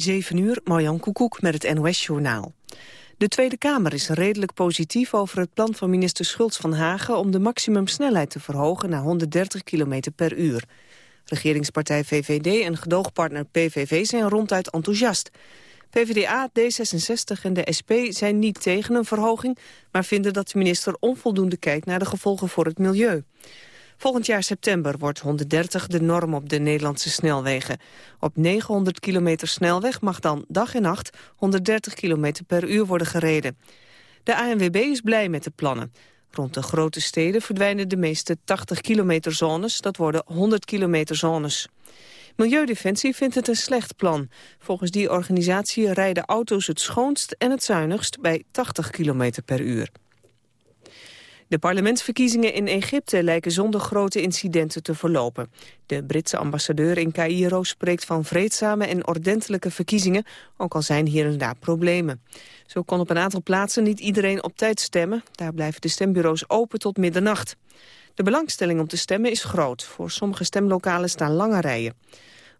7 uur, Marjan Koekoek met het NOS-journaal. De Tweede Kamer is redelijk positief over het plan van minister Schultz van Hagen... om de maximumsnelheid te verhogen naar 130 km per uur. Regeringspartij VVD en gedoogpartner PVV zijn ronduit enthousiast. PvdA, D66 en de SP zijn niet tegen een verhoging... maar vinden dat de minister onvoldoende kijkt naar de gevolgen voor het milieu. Volgend jaar september wordt 130 de norm op de Nederlandse snelwegen. Op 900 kilometer snelweg mag dan dag en nacht 130 kilometer per uur worden gereden. De ANWB is blij met de plannen. Rond de grote steden verdwijnen de meeste 80 kilometer zones, dat worden 100 kilometer zones. Milieudefensie vindt het een slecht plan. Volgens die organisatie rijden auto's het schoonst en het zuinigst bij 80 kilometer per uur. De parlementsverkiezingen in Egypte lijken zonder grote incidenten te verlopen. De Britse ambassadeur in Cairo spreekt van vreedzame en ordentelijke verkiezingen, ook al zijn hier en daar problemen. Zo kon op een aantal plaatsen niet iedereen op tijd stemmen. Daar blijven de stembureaus open tot middernacht. De belangstelling om te stemmen is groot. Voor sommige stemlokalen staan lange rijen.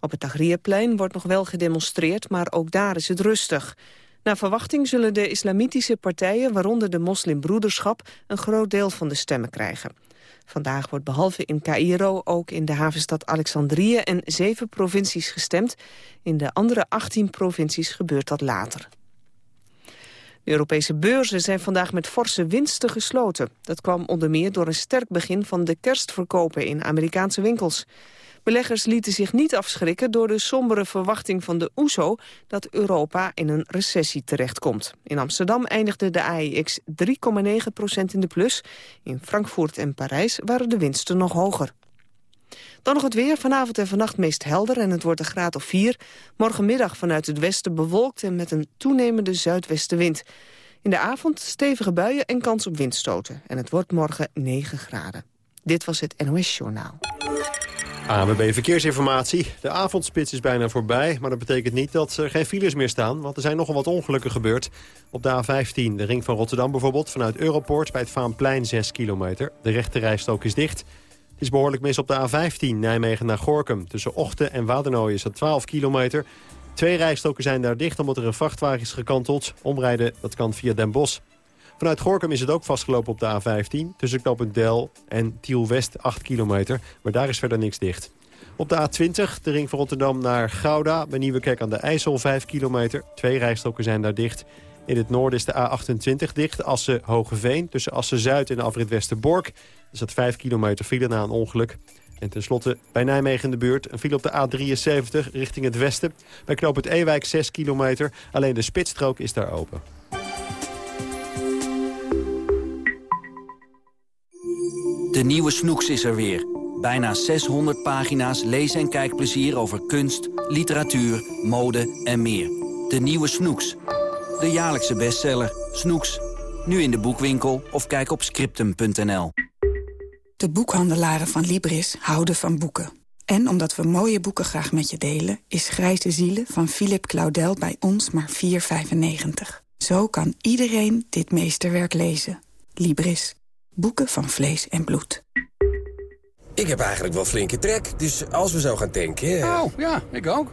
Op het Tahrirplein wordt nog wel gedemonstreerd, maar ook daar is het rustig. Naar verwachting zullen de islamitische partijen, waaronder de moslimbroederschap, een groot deel van de stemmen krijgen. Vandaag wordt behalve in Cairo ook in de havenstad Alexandrië en zeven provincies gestemd. In de andere 18 provincies gebeurt dat later. De Europese beurzen zijn vandaag met forse winsten gesloten. Dat kwam onder meer door een sterk begin van de kerstverkopen in Amerikaanse winkels. Beleggers lieten zich niet afschrikken door de sombere verwachting van de OESO e dat Europa in een recessie terechtkomt. In Amsterdam eindigde de AEX 3,9% in de plus. In Frankfurt en Parijs waren de winsten nog hoger. Dan nog het weer. Vanavond en vannacht meest helder en het wordt een graad of 4. Morgenmiddag vanuit het westen bewolkt en met een toenemende zuidwestenwind. In de avond stevige buien en kans op windstoten. En het wordt morgen 9 graden. Dit was het NOS Journaal. AMB Verkeersinformatie. De avondspits is bijna voorbij, maar dat betekent niet dat er geen files meer staan. Want er zijn nogal wat ongelukken gebeurd. Op de A15, de ring van Rotterdam bijvoorbeeld, vanuit Europoort bij het Vaanplein 6 kilometer. De rechte rijstrook is dicht. Het is behoorlijk mis op de A15, Nijmegen naar Gorkum. Tussen Ochten en Wadernooien is dat 12 kilometer. Twee rijstroken zijn daar dicht omdat er een vrachtwagen is gekanteld. Omrijden, dat kan via Den Bosch. Vanuit Gorkum is het ook vastgelopen op de A15... tussen knooppunt Del en Tiel-West 8 kilometer. Maar daar is verder niks dicht. Op de A20, de ring van Rotterdam naar Gouda... bij Nieuwekerk aan de IJssel 5 kilometer. Twee rijstroken zijn daar dicht. In het noorden is de A28 dicht. Assen-Hogeveen tussen Assen-Zuid en afrit Westerbork. Er zat 5 kilometer file na een ongeluk. En tenslotte bij Nijmegen in de buurt een file op de A73 richting het westen. Bij knoop Ewijk 6 kilometer. Alleen de spitsstrook is daar open. De nieuwe Snoeks is er weer. Bijna 600 pagina's lees- en kijkplezier over kunst, literatuur, mode en meer. De nieuwe Snoeks. De jaarlijkse bestseller. Snoeks. Nu in de boekwinkel of kijk op scriptum.nl. De boekhandelaren van Libris houden van boeken. En omdat we mooie boeken graag met je delen... is Grijze Zielen van Philip Claudel bij ons maar 4,95. Zo kan iedereen dit meesterwerk lezen. Libris. Boeken van vlees en bloed. Ik heb eigenlijk wel flinke trek, dus als we zo gaan tanken... Oh, ja, ik ook.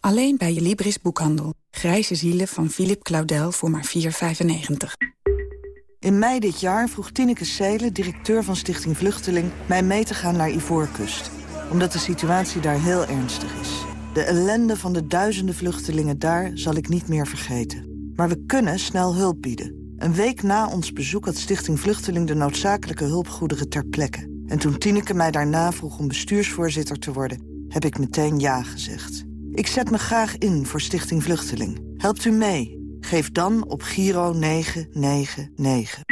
Alleen bij je Libris boekhandel. Grijze zielen van Philip Claudel voor maar 4,95. In mei dit jaar vroeg Tineke Seelen, directeur van Stichting Vluchteling... mij mee te gaan naar Ivoorkust. Omdat de situatie daar heel ernstig is. De ellende van de duizenden vluchtelingen daar zal ik niet meer vergeten. Maar we kunnen snel hulp bieden. Een week na ons bezoek had Stichting Vluchteling de noodzakelijke hulpgoederen ter plekke. En toen Tineke mij daarna vroeg om bestuursvoorzitter te worden... heb ik meteen ja gezegd. Ik zet me graag in voor Stichting Vluchteling. Helpt u mee? Geef dan op Giro 999.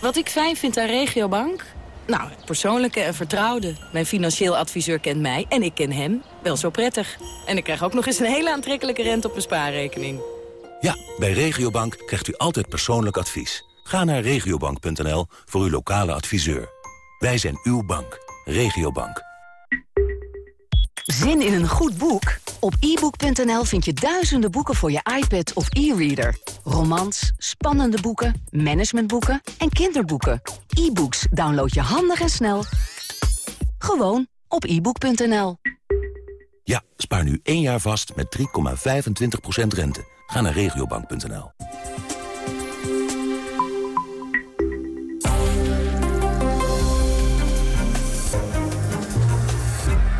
Wat ik fijn vind aan Regiobank? Nou, het persoonlijke en vertrouwde. Mijn financieel adviseur kent mij en ik ken hem wel zo prettig. En ik krijg ook nog eens een hele aantrekkelijke rente op mijn spaarrekening. Ja, bij Regiobank krijgt u altijd persoonlijk advies. Ga naar regiobank.nl voor uw lokale adviseur. Wij zijn uw bank. Regiobank. Zin in een goed boek? Op ebook.nl vind je duizenden boeken voor je iPad of e-reader. Romans, spannende boeken, managementboeken en kinderboeken. E-books download je handig en snel. Gewoon op ebook.nl. Ja, spaar nu één jaar vast met 3,25% rente. Ga naar regiobank.nl.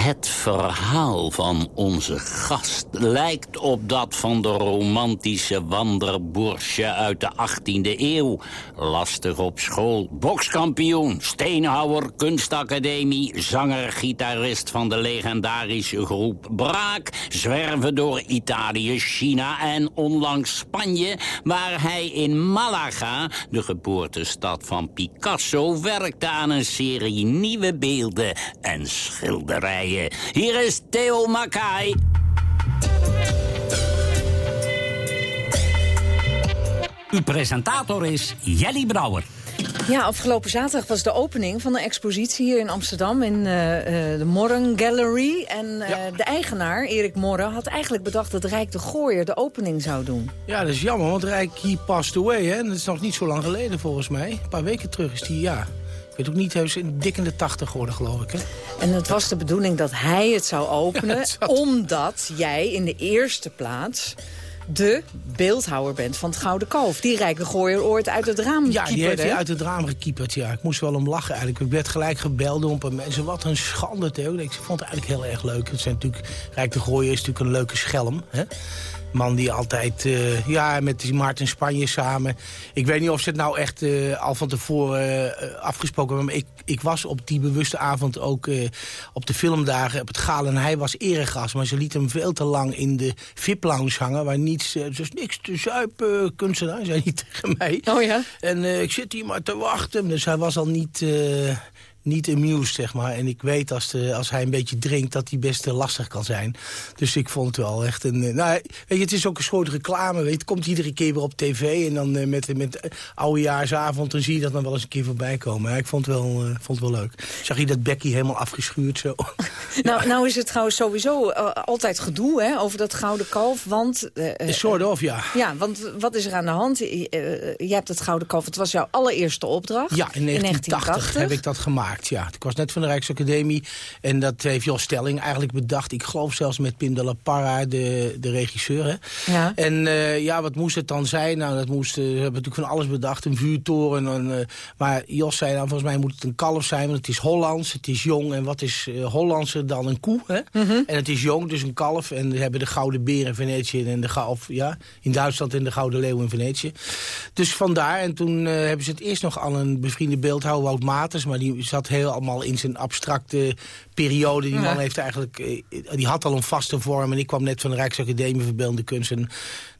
Het verhaal van onze gast lijkt op dat van de romantische wanderboersje uit de 18e eeuw. Lastig op school, bokskampioen, steenhouwer, kunstacademie... zanger, gitarist van de legendarische groep Braak... zwerven door Italië, China en onlangs Spanje... waar hij in Malaga, de geboortestad van Picasso... werkte aan een serie nieuwe beelden en schilderijen. Hier is Theo Makai. Uw presentator is Jelly Brouwer. Ja, afgelopen zaterdag was de opening van de expositie hier in Amsterdam... in uh, uh, de Morren Gallery. En uh, ja. de eigenaar, Erik Morren, had eigenlijk bedacht... dat Rijk de Gooier de opening zou doen. Ja, dat is jammer, want Rijk he passed away. Hè? En dat is nog niet zo lang geleden volgens mij. Een paar weken terug is die, ja... Weet ook niet, hij is dik in de tachtig geworden, geloof ik. Hè? En het was de bedoeling dat hij het zou openen... Ja, het omdat jij in de eerste plaats de beeldhouwer bent van het Gouden Kalf. Die rijke gooier ooit uit het raam Ja, die heeft hij uit het raam gekieperd, ja. Ik moest wel om lachen eigenlijk. Ik werd gelijk gebeld door een paar mensen. Wat een schande, Theo. Ik vond het eigenlijk heel erg leuk. Het zijn natuurlijk, Rijk de Gooier is natuurlijk een leuke schelm, hè? Man die altijd, uh, ja, met die Maarten Spanje samen. Ik weet niet of ze het nou echt uh, al van tevoren uh, afgesproken hebben. Maar ik, ik was op die bewuste avond ook op de filmdagen op het Galen. En hij was eregast, maar ze liet hem veel te lang in de VIP-lounge hangen. Waar niets, dus niks te zuipen, kunstenaar, zei hij tegen mij. Oh ja? En ik zit hier maar te wachten. Dus hij was al niet niet amused, zeg maar. En ik weet als, de, als hij een beetje drinkt dat hij best lastig kan zijn. Dus ik vond het wel echt een... Nou, weet je, het is ook een soort reclame, weet je. Het komt iedere keer weer op tv en dan uh, met, met oudejaarsavond... dan zie je dat dan wel eens een keer voorbij komen. Ja, ik vond het, wel, vond het wel leuk. Zag je dat Becky helemaal afgeschuurd zo? Nou, nou is het trouwens sowieso altijd gedoe hè, over dat gouden kalf, want... een soort of, ja. Ja, want wat is er aan de hand? Je hebt het gouden kalf, het was jouw allereerste opdracht. Ja, in 1980, heb ik dat gemaakt, ja. Ik was net van de Rijksacademie en dat heeft Jos Stelling eigenlijk bedacht. Ik geloof zelfs met Pim de la Parra, de, de regisseur. Hè. Ja. En uh, ja, wat moest het dan zijn? Nou, dat moest, uh, we hebben natuurlijk van alles bedacht. Een vuurtoren. En, uh, maar Jos zei dan, volgens mij moet het een kalf zijn. Want het is Hollands, het is jong. En wat is Hollandser dan een koe? Hè? Mm -hmm. En het is jong, dus een kalf. En we hebben de Gouden Beer in Venetië. En de, of, ja, in Duitsland en de Gouden Leeuw in Venetië. Dus vandaar. En toen hebben ze het eerst nog aan een bevriende beeldhouwer, Wout Maters. Maar die heel allemaal in zijn abstracte periode. Die man heeft eigenlijk, die had al een vaste vorm. En ik kwam net van de Rijksacademie voor Beeldende Kunst. En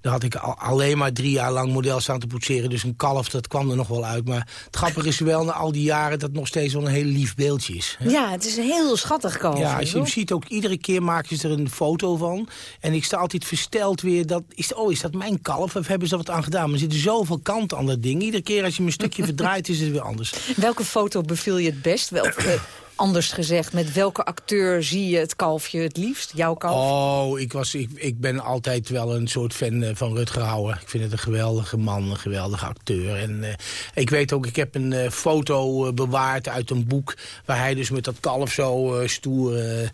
daar had ik al, alleen maar drie jaar lang model staan te poetseren. Dus een kalf, dat kwam er nog wel uit. Maar het grappige is wel na al die jaren dat het nog steeds wel een heel lief beeldje is. Hè? Ja, het is een heel schattig kalf. Ja, als je hem ziet ook, iedere keer maken ze er een foto van. En ik sta altijd versteld weer, dat, is, oh, is dat mijn kalf? Of hebben ze er wat aan gedaan? Maar er zitten zoveel kanten aan dat ding. Iedere keer als je hem een stukje verdraait, is het weer anders. Welke foto beviel je het best? Wel, anders gezegd, met welke acteur zie je het kalfje het liefst? Jouw kalf? Oh, ik, was, ik, ik ben altijd wel een soort fan van Rutger Hauer. Ik vind het een geweldige man, een geweldige acteur. En uh, ik weet ook, ik heb een uh, foto bewaard uit een boek... waar hij dus met dat kalf zo stoer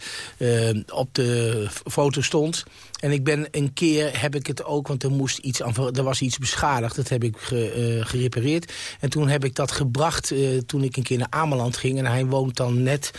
op de foto stond... En ik ben een keer, heb ik het ook, want er, moest iets aan, er was iets beschadigd. Dat heb ik ge, uh, gerepareerd. En toen heb ik dat gebracht uh, toen ik een keer naar Ameland ging. En hij woont dan net...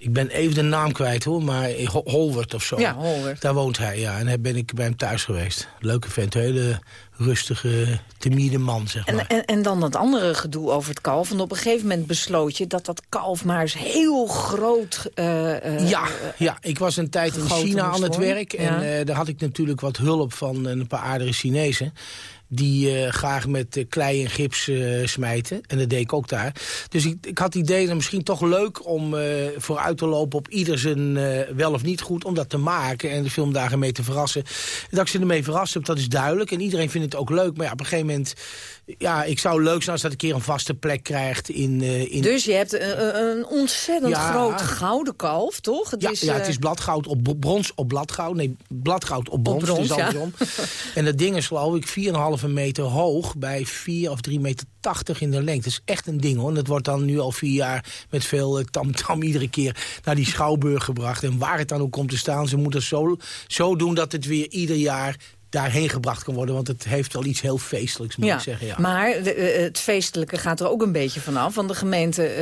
Ik ben even de naam kwijt hoor, maar Holwert of zo. Ja, Holwert. Daar woont hij, ja. En daar ben ik bij hem thuis geweest. Leuke vent, hele rustige, timide man, zeg maar. En, en, en, dan dat andere gedoe over het kalf. Want op een gegeven moment besloot je dat dat kalf maar eens heel groot... Uh, uh, ja, ja, ik was een tijd in China aan het werk. En ja. uh, daar had ik natuurlijk wat hulp van een paar aardige Chinezen. Die uh, graag met uh, klei en gips uh, smijten. En dat deed ik ook daar. Dus ik, ik had het idee dat misschien toch leuk om vooruit te lopen op ieder zijn wel of niet goed. Om dat te maken en de filmdagen mee te verrassen. Dat ik ze ermee verrast heb, dat is duidelijk. En iedereen vindt het ook leuk. Maar ja, op een gegeven moment ja, ik zou leuk zijn als dat een keer een vaste plek krijgt. In, in... Dus je hebt een, een ontzettend groot gouden kalf, toch? Het ja, is, ja, het is bladgoud op brons op bladgoud. Nee, bladgoud op brons, op brons andersom. en dat ding is geloof ik 4,5 meter hoog bij 4 of 3 meter 80 in de lengte. Dat is echt een ding hoor. En dat wordt dan nu al vier jaar met veel tamtam uh, -tam iedere keer naar die schouwburg gebracht. En waar het dan ook komt te staan, ze moeten zo, zo doen dat het weer ieder jaar daarheen gebracht kan worden. Want het heeft wel iets heel feestelijks, moet ik zeggen. Ja. Maar de, eh, het feestelijke gaat er ook een beetje vanaf. Van de gemeente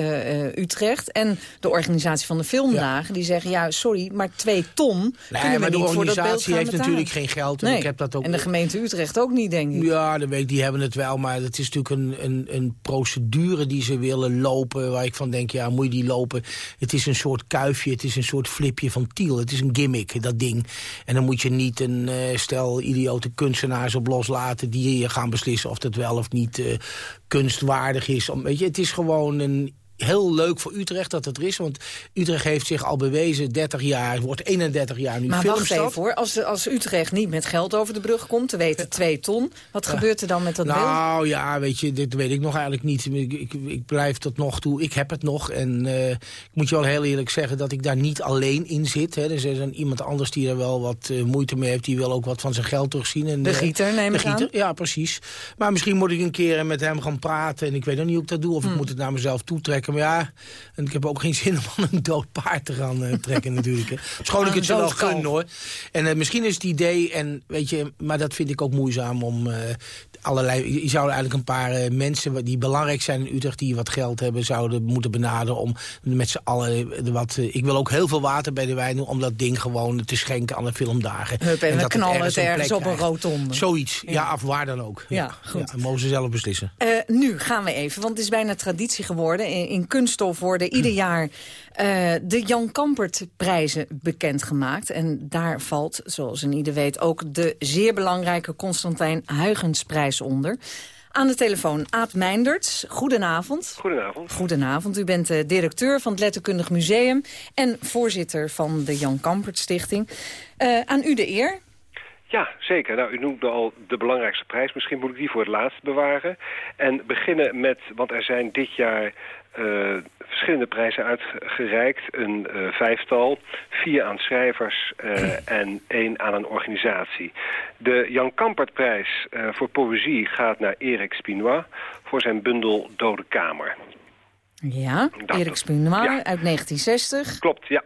uh, Utrecht en de organisatie van de filmdagen. Die zeggen, ja, sorry, maar twee ton nee, maar de organisatie heeft natuurlijk geen geld. En, ik heb dat ook... en de gemeente Utrecht ook niet, denk ik. Ja, de weet, die hebben het wel. Maar het is natuurlijk een, een, een procedure die ze willen lopen. Waar ik van denk, ja, moet je die lopen? Het is een soort kuifje, het is een soort flipje van Tiel. Het is een gimmick, dat ding. En dan moet je niet een uh, stel idiote kunstenaars op loslaten... die gaan beslissen of dat wel of niet uh, kunstwaardig is. Om, weet je, het is gewoon een heel leuk voor Utrecht dat het er is. Want Utrecht heeft zich al bewezen 30 jaar, wordt 31 jaar nu Maar wacht even hoor, als, als Utrecht niet met geld over de brug komt, te weten 2 ton, wat gebeurt er dan met dat nou, beeld? Nou ja, weet je, dit weet ik nog eigenlijk niet. Ik, ik, ik blijf tot nog toe, ik heb het nog. En uh, ik moet je wel heel eerlijk zeggen dat ik daar niet alleen in zit. Hè. Dus er is een, iemand anders die er wel wat uh, moeite mee heeft, die wil ook wat van zijn geld terugzien. En, de uh, gieter neem ik aan? Ja, precies. Maar misschien moet ik een keer met hem gaan praten en ik weet nog niet hoe ik dat doe. Of hmm. ik moet het naar mezelf toetrekken. Maar ja, en ik heb ook geen zin om een dood paard te gaan uh, trekken natuurlijk. Schoon ik het zo wel gun hoor. En uh, misschien is het idee, en, weet je, maar dat vind ik ook moeizaam om uh, allerlei... Je zou eigenlijk een paar mensen die belangrijk zijn in Utrecht... die wat geld hebben, zouden moeten benaderen om met z'n allen wat... ik wil ook heel veel water bij de wijn doen om dat ding gewoon te schenken aan de filmdagen. Hup, en, en we knallen het ergens op een rotonde. Zoiets, ja, ja of waar dan ook. Ja, ja goed. Ja, mogen ze zelf beslissen. nu gaan we even, want het is bijna traditie geworden in, in kunststof worden ieder jaar uh, de Jan Kampert-prijzen bekendgemaakt. En daar valt, zoals een ieder weet, ook de zeer belangrijke Constantijn Huygensprijs onder. Aan de telefoon Aad Meinders. Goedenavond. Goedenavond. Goedenavond. U bent de directeur van het Letterkundig Museum... en voorzitter van de Jan Kampert Stichting. Uh, aan u de eer. Ja, zeker. Nou, u noemde al de belangrijkste prijs. Misschien moet ik die voor het laatst bewaren. En beginnen met, want er zijn dit jaar verschillende prijzen uitgereikt. Een uh, vijftal, vier aan schrijvers uh, en één aan een organisatie. De Jan Kampertprijs voor poëzie gaat naar Erik Spinois voor zijn bundel Dode Kamer. Ja, Dat, Erik Spinois ja. uit 1960. Klopt, ja.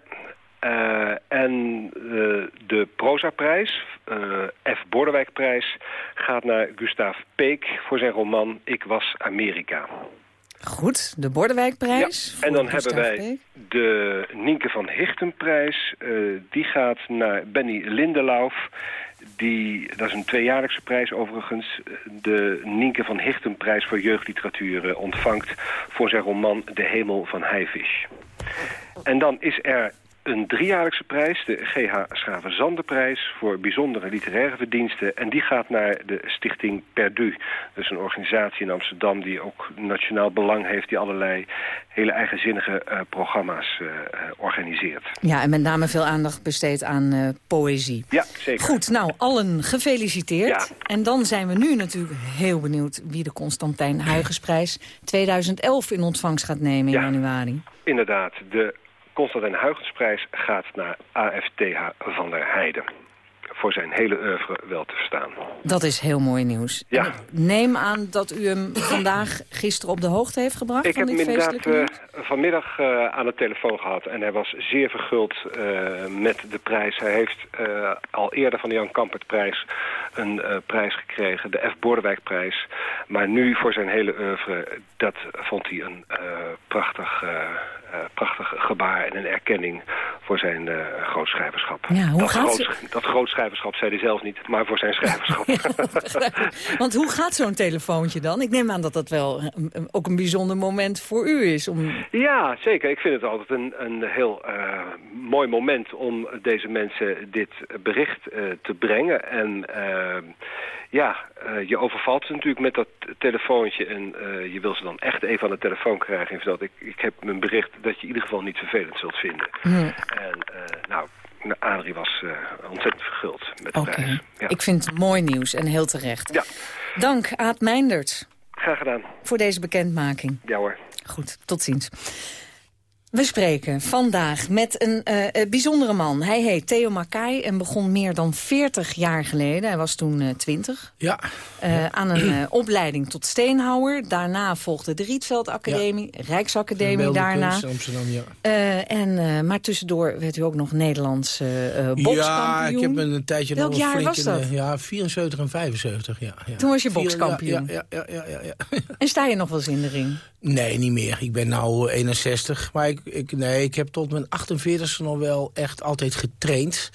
Uh, en uh, de prosaprijs, uh, F. Bordewijkprijs, gaat naar Gustav Peek voor zijn roman Ik was Amerika. Goed, de Bordewijkprijs. Ja, en dan hebben wij de Nienke van Hichtenprijs. die gaat naar Benny Lindelauf. Die, dat is een tweejaarlijkse prijs overigens. De Nienke van Hichtenprijs voor jeugdliteratuur ontvangt... voor zijn roman De Hemel van Heivisch. En dan is er een driejaarlijkse prijs, de G.H. Schaven-Zanderprijs... voor bijzondere literaire verdiensten. En die gaat naar de stichting Perdu. Dus een organisatie in Amsterdam die ook nationaal belang heeft... die allerlei hele eigenzinnige uh, programma's uh, organiseert. Ja, en met name veel aandacht besteedt aan uh, poëzie. Ja, zeker. Goed, nou, allen gefeliciteerd. Ja. En dan zijn we nu natuurlijk heel benieuwd... wie de Constantijn Huygensprijs 2011 in ontvangst gaat nemen in ja, januari. Inderdaad, de Constantijn Huygensprijs gaat naar AFTH van der Heijden. Voor zijn hele oeuvre wel te verstaan. Dat is heel mooi nieuws. Ja. Ik neem aan dat u hem vandaag gisteren op de hoogte heeft gebracht Ik van heb dit hem inderdaad uh, vanmiddag uh, aan de telefoon gehad. En hij was zeer verguld uh, met de prijs. Hij heeft al eerder van de Jan Kampertprijs een prijs gekregen. De F. Bordewijkprijs. Maar nu voor zijn hele oeuvre, dat vond hij een prachtig prachtig gebaar en een erkenning voor zijn uh, grootschrijverschap. Ja, hoe dat, gaat groot, dat grootschrijverschap zei hij zelf niet, maar voor zijn schrijverschap. ja, Want hoe gaat zo'n telefoontje dan? Ik neem aan dat dat wel een, ook een bijzonder moment voor u is. Om... Ja, zeker. Ik vind het altijd een, een heel uh, mooi moment om deze mensen dit bericht te brengen. En ja, uh, je overvalt ze natuurlijk met dat telefoontje en uh, je wil ze dan echt even aan de telefoon krijgen. En ik, ik heb mijn bericht dat je in ieder geval niet vervelend zult vinden. En uh, nou, Adrie was ontzettend verguld met de prijs. Ja. Ik vind het mooi nieuws en heel terecht. Ja. Dank, Aad Meindert. Graag gedaan. Voor deze bekendmaking. Ja hoor. Goed, tot ziens. We spreken vandaag met een uh, bijzondere man. Hij heet Theo Makai en begon meer dan 40 jaar geleden. Hij was toen uh, 20. Ja. Uh, aan een opleiding tot steenhouwer. Daarna volgde de Rietveld Academie, ja. Rijksacademie daarna. Amsterdam, ja. en, maar tussendoor werd u ook nog Nederlands bokskampioen. Ja, ik heb een tijdje Welk nog jaar flink was dat? Ja, 74 en 75, ja. ja. Toen was je bokskampioen? Ja, ja, ja, ja, ja, En sta je nog wel eens in de ring? Nee, niet meer. Ik ben nou 61. Maar ik, ik, nee, ik heb tot mijn 48e nog wel echt altijd getraind.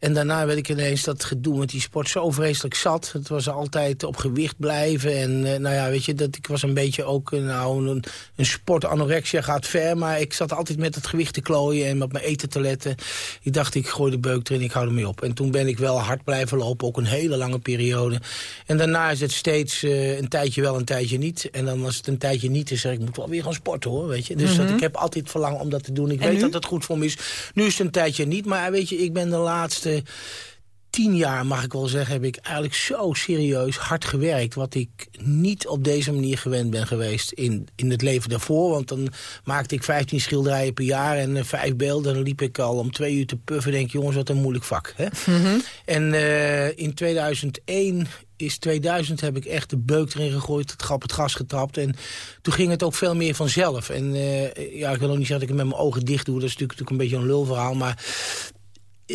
En daarna werd ik ineens dat gedoe met die sport zo vreselijk zat. Het was altijd op gewicht blijven. En uh, nou ja, weet je, dat, ik was een beetje ook uh, nou, een, een sport. Anorexia gaat ver, maar ik zat altijd met het gewicht te klooien en met mijn eten te letten. Ik dacht, ik gooi de beuk erin, ik hou ermee op. En toen ben ik wel hard blijven lopen, ook een hele lange periode. En daarna is het steeds uh, een tijdje wel, een tijdje niet. En dan als het een tijdje niet is, zeg ik, ik moet wel weer gaan sporten hoor, weet je. Dus mm -hmm. dat, ik heb altijd verlangen om dat te doen. Ik en weet nu? dat het goed voor me is. Nu is het een tijdje niet, maar weet je, ik ben de laatste tien jaar, mag ik wel zeggen, heb ik eigenlijk zo serieus hard gewerkt. Wat ik niet op deze manier gewend ben geweest in, in het leven daarvoor. Want dan maakte ik 15 schilderijen per jaar en uh, vijf beelden. Dan liep ik al om twee uur te puffen. Denk jongens, wat een moeilijk vak. Hè? Mm -hmm. En uh, in 2001 is 2000 heb ik echt de beuk erin gegooid, het grap het gas getrapt. En toen ging het ook veel meer vanzelf. En uh, ja, ik wil ook niet zeggen dat ik het met mijn ogen dicht doe. Dat is natuurlijk, natuurlijk een beetje een lulverhaal. Maar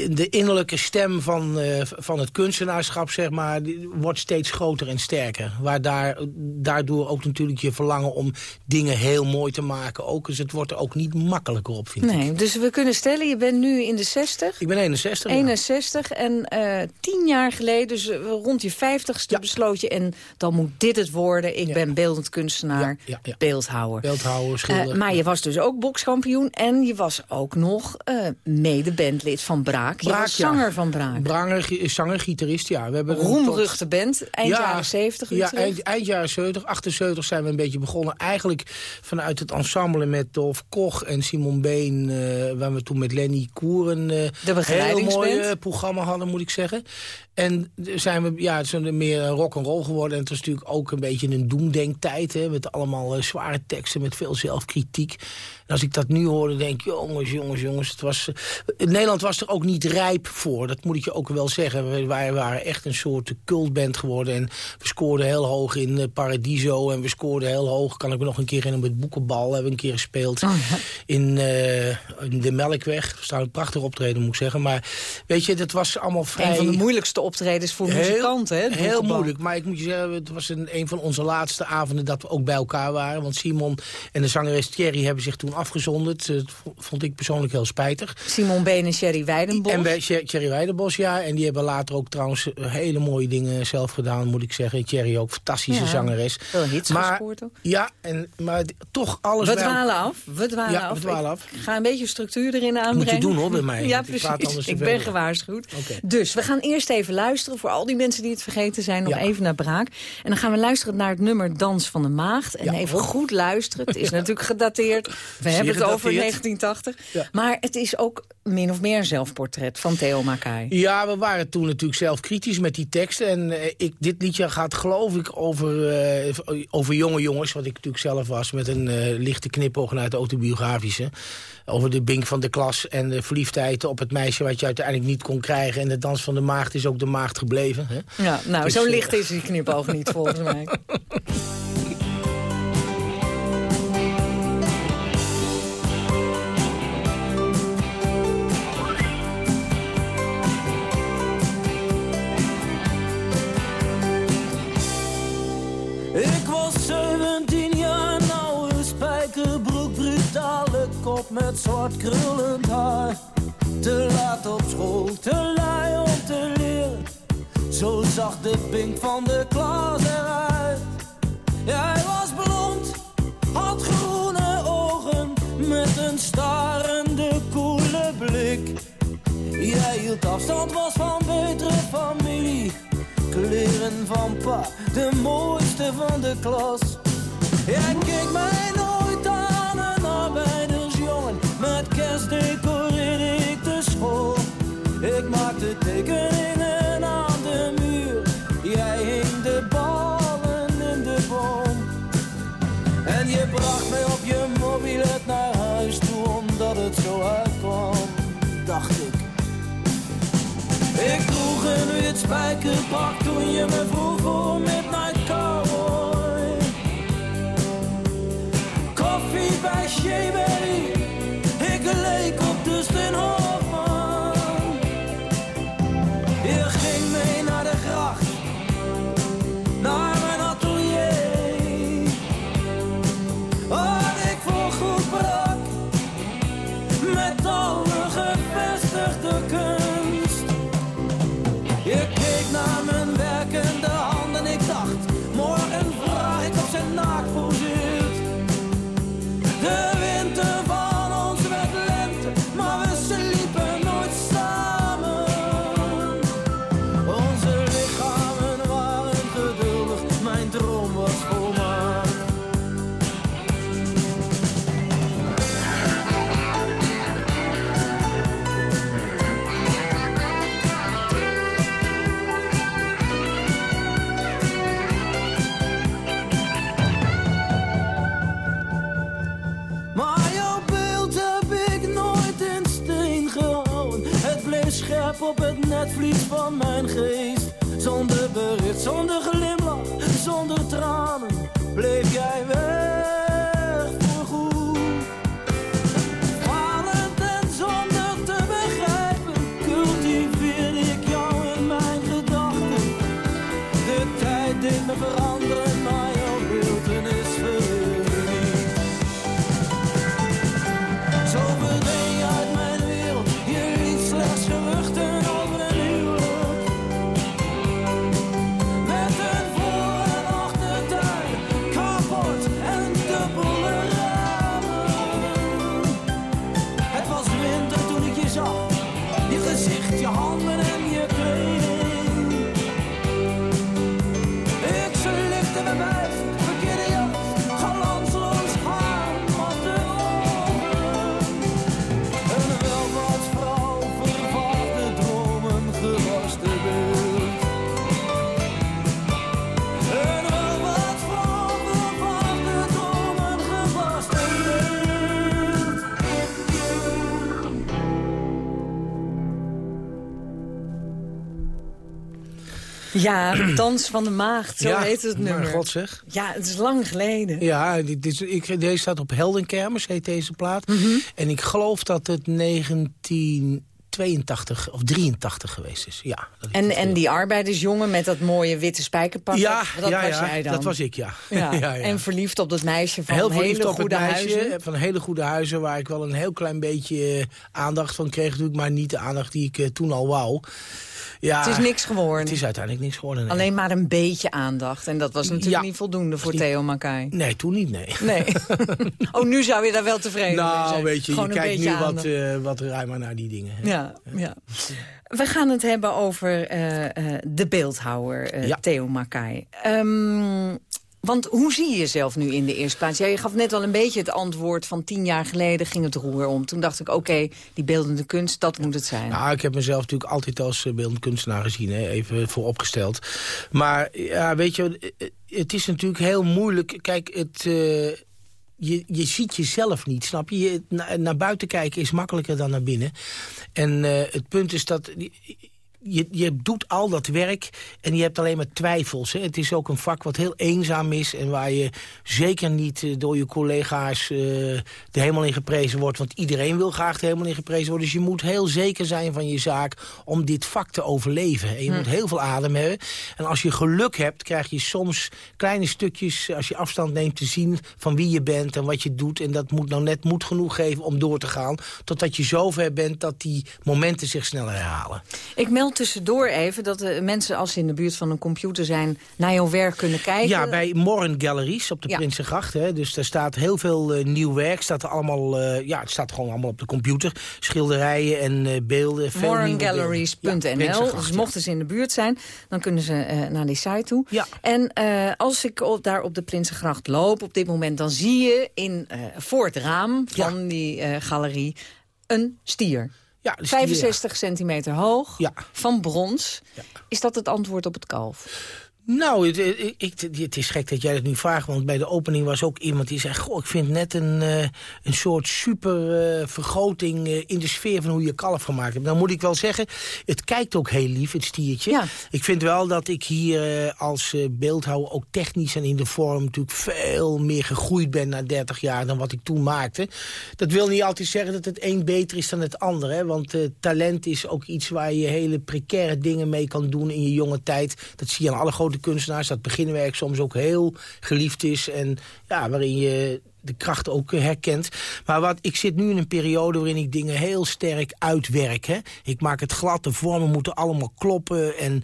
de innerlijke stem van, uh, van het kunstenaarschap, zeg maar, die wordt steeds groter en sterker. Waar daar, daardoor ook natuurlijk je verlangen om dingen heel mooi te maken. Ook, dus het wordt er ook niet makkelijker op, vind nee, ik. Dus we kunnen stellen, je bent nu in de 60. Ik ben 61, 61 ja. en uh, tien jaar geleden, dus rond je 50ste ja. besloot je... en dan moet dit het worden, ik ja. ben beeldend kunstenaar, beeldhouwer. Beeldhouwer, schilder. Uh, maar je was dus ook bokskampioen en je was ook nog mede-bandlid van Braak. Je Braak, was zanger van Braak. Branger, zanger, gitarist, ja. We hebben Roemruchte band, eind ja, jaren 70. Ja, eind, eind, jaren 70, 78 zijn we een beetje begonnen. Eigenlijk vanuit het ensemble met Dolf Koch en Simon Been... Uh, waar we toen met Lenny Koeren uh, een heel mooi uh, programma hadden, moet ik zeggen. En zijn we ja, is meer rock and roll geworden. En het was natuurlijk ook een beetje een doemdenktijd. Hè, met allemaal uh, zware teksten, met veel zelfkritiek. En als ik dat nu hoorde, denk ik, jongens, jongens, jongens. Het was, uh, Nederland was er ook niet rijp voor. Dat moet ik je ook wel zeggen. We waren, waren echt een soort cultband geworden. En we scoorden heel hoog in uh, Paradiso. En we scoorden heel hoog, kan ik me nog een keer in met Boekenbal. Hebben we een keer gespeeld. Oh, ja. in, uh, in de Melkweg. Er staat een prachtig optreden, moet ik zeggen. Maar weet je, dat was allemaal vrij... Een van de moeilijkste optredens voor heel, muzikanten, hè? Heel moeilijk, maar ik moet je zeggen, het was een, een van onze laatste avonden dat we ook bij elkaar waren. Want Simon en de zangeres Thierry hebben zich toen afgezonderd. Dat vond ik persoonlijk heel spijtig. Simon Been en Sherry Weidenbos. En bij Thierry Weidenbos, ja. En die hebben later ook trouwens hele mooie dingen zelf gedaan, moet ik zeggen. Thierry ook, fantastische ja, zangeres. Veel hits maar, gescoord ook. Ja, en, maar toch alles We dwalen af, we dwalen Ja, af. we dwalen af. Ik ga een beetje structuur erin aanbrengen. Moet je doen, hoor, bij mij, ja, ik precies. Ik ben gewaarschuwd. Oké. Dus we gaan eerst even luisteren voor al die mensen die het vergeten zijn. Nog Ja. even naar Braak. En dan gaan we luisteren naar het nummer Dans van de Maagd. En Ja, even goed luisteren. Het is natuurlijk gedateerd. We hebben het over gedateerd. 1980. Ja. Maar het is ook min of meer een zelfportret van Theo Makai. Ja, we waren toen natuurlijk zelf kritisch met die teksten. En eh, ik, dit liedje gaat geloof ik over, eh, over jonge jongens, wat ik natuurlijk zelf was... met een eh, lichte knipoog naar het autobiografische. Over de bink van de klas en de verliefdheid op het meisje... wat je uiteindelijk niet kon krijgen. En de dans van de maagd is ook de maagd gebleven. Hè? Ja, nou, Dus, zo licht is die knipoog niet volgens mij. kop met zwart krullend haar. Te laat op school, te lui om te leren. Zo zag de pink van de klas eruit. Ja, hij was blond, had groene ogen, met een starende, koele blik. Jij hield afstand, was van betere familie. leren van pa, de mooiste van de klas. Jij keek mij nooit aan, een arbeidersjongen. Met kerst decoreerde ik de school. Ik maakte tekeningen aan de muur. Jij hing de ballen in de boom. En je bracht mij op je mobilet naar huis toe, omdat het zo uitkwam, dacht ik. Ik droeg een wit spijkerpak toen je me vroeg voor het netvlies van mijn geest. Zonder bericht, zonder Ja, Dans van de Maagd, zo Ja, heet het maar nummer. god zeg. Ja, het is lang geleden. Ja, dit ik, deze staat op Heldenkermers, heet deze plaat. Mhm. En ik geloof dat het 1982 of 83 geweest is. Ja, dat En, en die arbeidersjongen met dat mooie witte spijkerpak, ja, dat, ja, was ja, jij dan? dat was ik, ja. Ja. Ja. En verliefd op dat meisje van heel hele het goede meisje huizen. van hele goede huizen... waar ik wel een heel klein beetje eh, aandacht van kreeg natuurlijk... maar niet de aandacht die ik eh, toen al wou. Ja, Het is niks geworden. Het is uiteindelijk niks geworden, nee. Alleen maar een beetje aandacht. En dat was natuurlijk Ja. niet voldoende voor niet- Theo Makai. Nee, toen niet, nee. Nee. oh, nu zou je daar wel tevreden mee Nou, zijn. weet je, Gewoon je kijkt nu wat, eh, wat ruimer naar die dingen. hè. Ja, ja. We gaan het hebben over eh, eh, de beeldhouwer. Theo Makai. Ehm, want hoe zie je jezelf nu in de eerste plaats? Ja, je gaf net al een beetje het antwoord van tien jaar geleden ging het roer om. Toen dacht ik, oké, die beeldende kunst, dat moet het zijn. Nou, ik heb mezelf natuurlijk altijd als eh, beeldend kunstenaar gezien, hè, even vooropgesteld. Maar ja, weet je, eh, het is natuurlijk heel moeilijk. Kijk, het, eh, je, je ziet jezelf niet, snap je? je na- naar buiten kijken is makkelijker dan naar binnen. En het punt is dat... Je, je doet al dat werk en je hebt alleen maar twijfels. Hè. Het is ook een vak wat heel eenzaam is... en waar je zeker niet eh, door je collega's eh de hemel in geprezen wordt. Want iedereen wil graag de hemel in geprezen worden. Dus je moet heel zeker zijn van je zaak om dit vak te overleven. En je Hm. moet heel veel adem hebben. En als je geluk hebt, krijg je soms kleine stukjes... als je afstand neemt te zien van wie je bent en wat je doet. En dat moet nou net moed genoeg geven om door te gaan... totdat je zover bent dat die momenten zich sneller herhalen. Ik meld tussendoor even dat de mensen als ze in de buurt van een computer zijn... naar jouw werk kunnen kijken. Ja, bij Morren Galleries op de Ja. Prinsengracht. Hè. Dus daar staat heel veel eh, nieuw werk. Staat er allemaal, eh, ja, het staat gewoon allemaal op de computer. Schilderijen en eh, beelden. beelden. Ja, dus mochten ze in de buurt zijn, dan kunnen ze eh, naar die site toe. Ja. En eh, als ik op, daar op de Prinsengracht loop op dit moment... dan zie je in, eh, voor het raam van die eh, galerie een stier. Ja, de stier, 65 centimeter hoog, Ja. van brons. Is dat het antwoord op het kalf? Nou, het, het- ik, het is gek dat jij dat nu vraagt. Want bij de opening was ook iemand die zei... Goh, ik vind net een, eh, een soort super eh, eh, in de sfeer van hoe je kalf gemaakt hebt. Nou moet ik wel zeggen, het kijkt ook heel lief, het stiertje. Ik vind wel dat ik hier als beeldhouwer ook technisch en in de vorm... natuurlijk veel meer gegroeid ben na 30 jaar dan wat ik toen maakte. Dat wil niet altijd zeggen dat het een beter is dan het andere. Hè? Want talent is ook iets waar je hele precaire dingen mee kan doen in je jonge tijd. Dat zie je aan alle grote kunstenaars. Dat beginwerk soms ook heel geliefd is. En ja, waarin je de kracht ook eh, herkent. Maar wat, ik zit nu in een periode waarin ik dingen heel sterk uitwerk. Hè? Ik maak het glad, de vormen moeten allemaal kloppen. En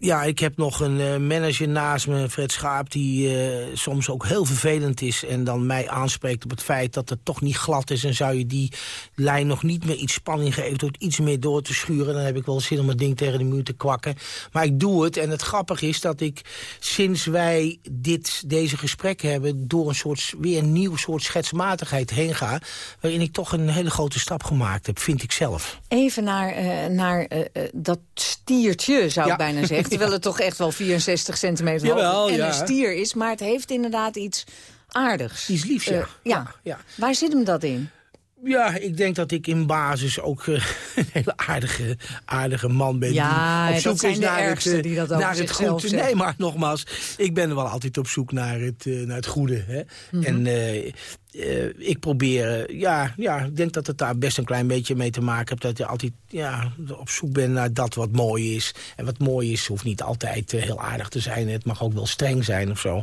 ja, ik heb nog een eh, manager naast me, Fred Schaap... die eh, soms ook heel vervelend is en dan mij aanspreekt op het feit... dat het toch niet glad is en zou je die lijn nog niet meer iets spanning geven... door het iets meer door te schuren. Dan heb ik wel zin om het ding tegen de muur te kwakken. Maar ik doe het en het grappige is dat ik sinds wij dit, deze gesprekken hebben... door een soort, weer een nieuw soort schetsmatigheid heen ga... waarin ik toch een hele grote stap gemaakt heb, vind ik zelf. Even naar, eh, naar dat stiertje, zou Ja. ik bijna zeggen. Terwijl het toch echt wel 64 centimeter Jawel, hoog en ja. een stier is. Maar het heeft inderdaad iets aardigs. Iets liefs, ja. Eh, ja. ja. Waar zit hem dat in? Ja, ik denk dat ik in basis ook eh, een hele aardige, aardige man ben. Ja, die op zoek zijn is de naar het, eh, die dat naar het zichzelf goed. zeggen. Nee, maar nogmaals, ik ben wel altijd op zoek naar het, naar het goede. Hè? Mhm. En eh, ik probeer, eh, ja, ja, ik denk dat het daar best een klein beetje mee te maken heeft. Dat je altijd ja, op zoek bent naar dat wat mooi is. En wat mooi is, hoeft niet altijd eh, heel aardig te zijn. Het mag ook wel streng zijn of zo.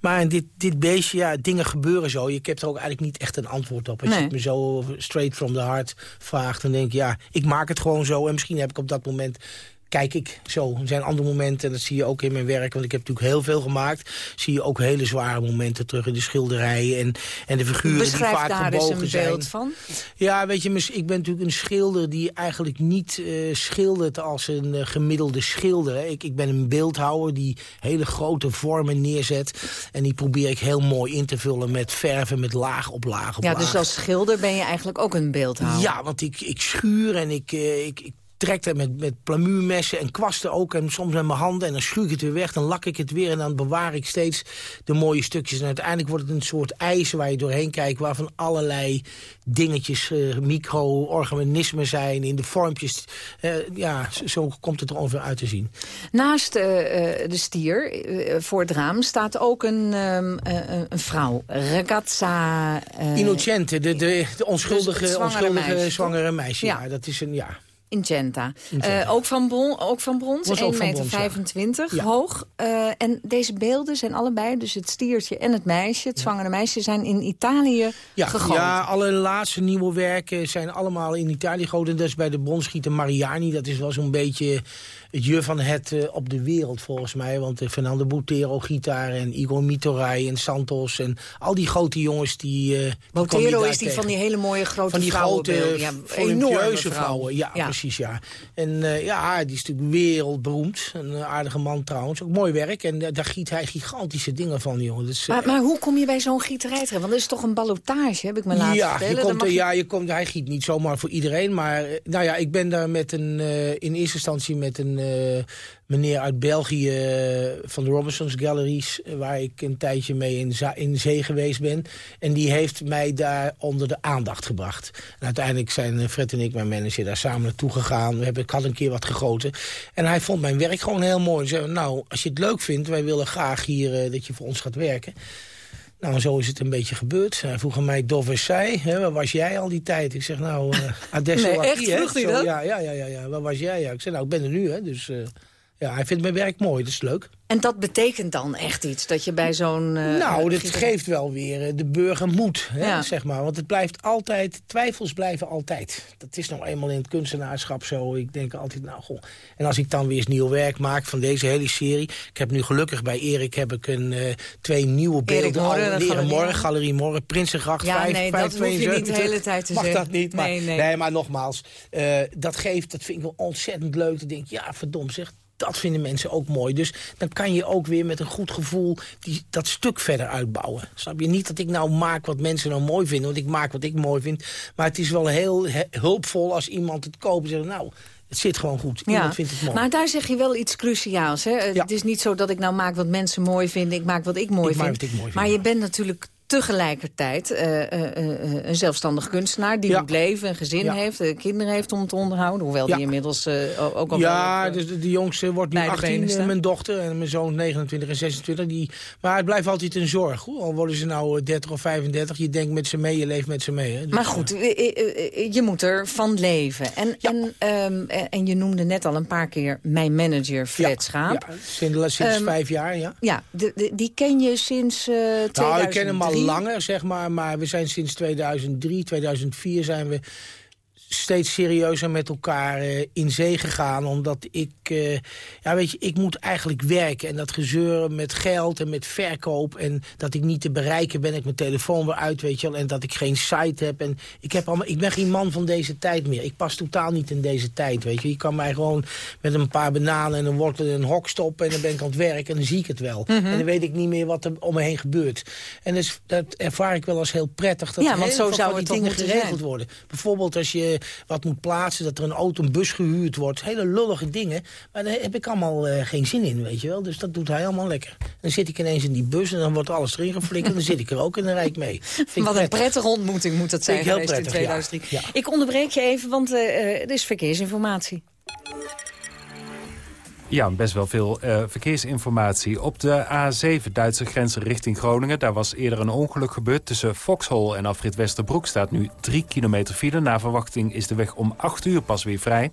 Maar dit, dit beestje, ja, dingen gebeuren zo. Ik heb er ook eigenlijk niet echt een antwoord op. Als je Nee. het me zo straight from the heart vraagt, dan denk ik, ja, ik maak het gewoon zo. En misschien heb ik op dat moment kijk ik zo. Er zijn andere momenten, en dat zie je ook in mijn werk... want ik heb natuurlijk heel veel gemaakt... zie je ook hele zware momenten terug in de schilderijen... en, en de figuren die Beschrijf vaak daar eens gebogen een zijn. beeld van. Ja, weet je, ik ben natuurlijk een schilder die eigenlijk niet eh, schildert als een eh, gemiddelde schilder. hè. Ik, ik ben een beeldhouwer die hele grote vormen neerzet. En die probeer ik heel mooi in te vullen met verven, met laag op laag op Ja, laag. dus als schilder ben je eigenlijk ook een beeldhouwer. Ja, want ik, ik schuur en ik, eh, ik, ik trek dat met, met plamuurmessen en kwasten ook. En soms met mijn handen. En dan schuur ik het weer weg. Dan lak ik het weer. En dan bewaar ik steeds de mooie stukjes. En uiteindelijk wordt het een soort ijs waar je doorheen kijkt. Waarvan allerlei dingetjes, eh, micro-organismen zijn. In de vormpjes. Eh, ja, zo- komt het er ongeveer uit te zien. Naast eh, de stier voor het raam staat ook een, ehm, eh, een vrouw. Ragazza... Innocente, de, de, de onschuldige, Dus het zwangere onschuldige meisje, zwangere meisje. Ja. Ja. dat is een, ja. Incenta. Incenta. Eh, ook, van bron, ook van brons, Was ook 1,25 van meter brons, ja. 25 Ja. hoog. Eh, en deze beelden zijn allebei, dus het stiertje en het meisje... het zwangere meisje, zijn in Italië Ja, gegoten. ja, alle laatste nieuwe werken zijn allemaal in Italië gehouden. Dat is bij de bronschieter Mariani. Dat is wel zo'n beetje het je van het eh, op de wereld volgens mij. Want Fernando Botero, gitaar en Igor Mitorai en Santos... en al die grote jongens die... Botero is die tegen. van die hele mooie grote Van die grote, Ja, enorme vrouwen. Ja, Ja. Precies, ja. En eh, ja, die is natuurlijk wereldberoemd. Een eh, aardige man trouwens. Ook mooi werk. En eh, daar giet hij gigantische dingen van, jongen. Dus, eh, Maar, maar hoe kom je bij zo'n gieterij terecht? Want dat is toch een ballotage, heb ik me laten ja, vertellen. je Dan komt, je- ja, je komt, hij giet niet zomaar voor iedereen. Maar nou ja, ik ben daar met een, in eerste instantie met een meneer uit België eh, van de Robinsons Galleries. eh, waar ik een tijdje mee in, in zee geweest ben. En die heeft mij daar onder de aandacht gebracht. En uiteindelijk zijn eh, Fred en ik, mijn manager, daar samen naartoe gegaan. We hebben, ik had een keer wat gegoten. En hij vond mijn werk gewoon heel mooi. Hij zei, nou, als je het leuk vindt, wij willen graag hier dat je voor ons gaat werken. Nou, zo is het een beetje gebeurd. Hij vroeg aan mij, Dove zei, hè, waar was jij al die tijd? Ik zeg, nou, adesso Nee, echt? Vroeg hij dat? Ja, ja, ja, ja, waar was jij? Ja. Ik zeg, nou, ik ben er nu, hè, dus... Ja, hij vindt mijn werk mooi, dat is leuk. En dat betekent dan echt iets, dat je bij zo'n... Uh, nou, dat geeft wel weer uh, de burger moed, hè, ja. zeg maar. Want het blijft altijd, twijfels blijven altijd. Dat is nou eenmaal in het kunstenaarschap zo. Ik denk altijd, nou goh. En als ik dan weer eens nieuw werk maak van deze hele serie... Ik heb nu gelukkig bij Erik heb ik een, uh, twee nieuwe beelden. Morgen, Morgen, Galerie Morgen, Prinsengracht, ja, 5, nee, 5, dat 72. hoef je niet de hele tijd te Mag zeggen. dat niet, maar, nee, nee. nee, maar nogmaals. dat geeft, dat vind ik wel ontzettend leuk. te denk ja, verdom zeg, dat vinden mensen ook mooi. Dus dan kan je ook weer met een goed gevoel die, dat stuk verder uitbouwen. Snap je niet dat ik nou maak wat mensen nou mooi vinden... want ik maak wat ik mooi vind. Maar het is wel heel hulpvol als iemand het koopt en zegt... nou, het zit gewoon goed. Iemand ja, vindt het mooi. Maar daar zeg je wel iets cruciaals. Hè? Ja. Het is niet zo dat ik nou maak wat mensen mooi vinden. Ik maak wat ik mooi ik vind. Wat ik mooi vind. Maar je bent natuurlijk tegelijkertijd uh, uh, een zelfstandig kunstenaar... die ja. moet leven, een gezin ja. heeft, kinderen heeft om te onderhouden. Hoewel die inmiddels ook al... Ja, dus de, de, jongste wordt nu 18, mijn dochter. En mijn zoon 29 en 26. Die, maar het blijft altijd een zorg. Hoor. Al worden ze nou 30 of 35. Je denkt met ze mee, je leeft met ze mee. Hè. Dus, maar goed, je moet er van leven. En, en, um, en je noemde net al een paar keer mijn manager Fred Schaap. Sinds, sinds um, vijf jaar, ja. Ja, de, de, die ken je sinds uh, 2003? Nou, ik ken hem al langer, zeg maar. Maar we zijn sinds 2003, 2004 zijn we steeds serieuzer met elkaar uh, in zee gegaan. Omdat ik, uh, ja weet je, ik moet eigenlijk werken. En dat gezeuren met geld en met verkoop. En dat ik niet te bereiken ben. Ik mijn telefoon weer uit, weet je wel. En dat ik geen site heb. En ik, heb allemaal, ik ben geen man van deze tijd meer. Ik pas totaal niet in deze tijd, weet je. Je kan mij gewoon met een paar bananen en een wortel in een hok stoppen. En dan ben ik aan het werk en dan zie ik het wel. Mm -hmm. En dan weet ik niet meer wat er om me heen gebeurt. En dus, dat ervaar ik wel als heel prettig. Dat ja, want zo zou die dingen geregeld zijn. worden. Bijvoorbeeld als je wat moet plaatsen, dat er een auto, een bus gehuurd wordt. Hele lullige dingen, maar daar heb ik allemaal uh, geen zin in, weet je wel. Dus dat doet hij allemaal lekker. Dan zit ik ineens in die bus en dan wordt alles erin geflikkerd. dan zit ik er ook en dan rijd ik mee. Vind wat een prettige ontmoeting moet dat zijn geweest prettig, in 2003. Ja. Ja. Ik onderbreek je even, want uh, er is verkeersinformatie. Ja, best wel veel uh, verkeersinformatie. Op de A7 Duitse grens richting Groningen... daar was eerder een ongeluk gebeurd. Tussen Foxhol en afrit Westerbroek staat nu 3 kilometer file. Na verwachting is de weg om 8 uur pas weer vrij.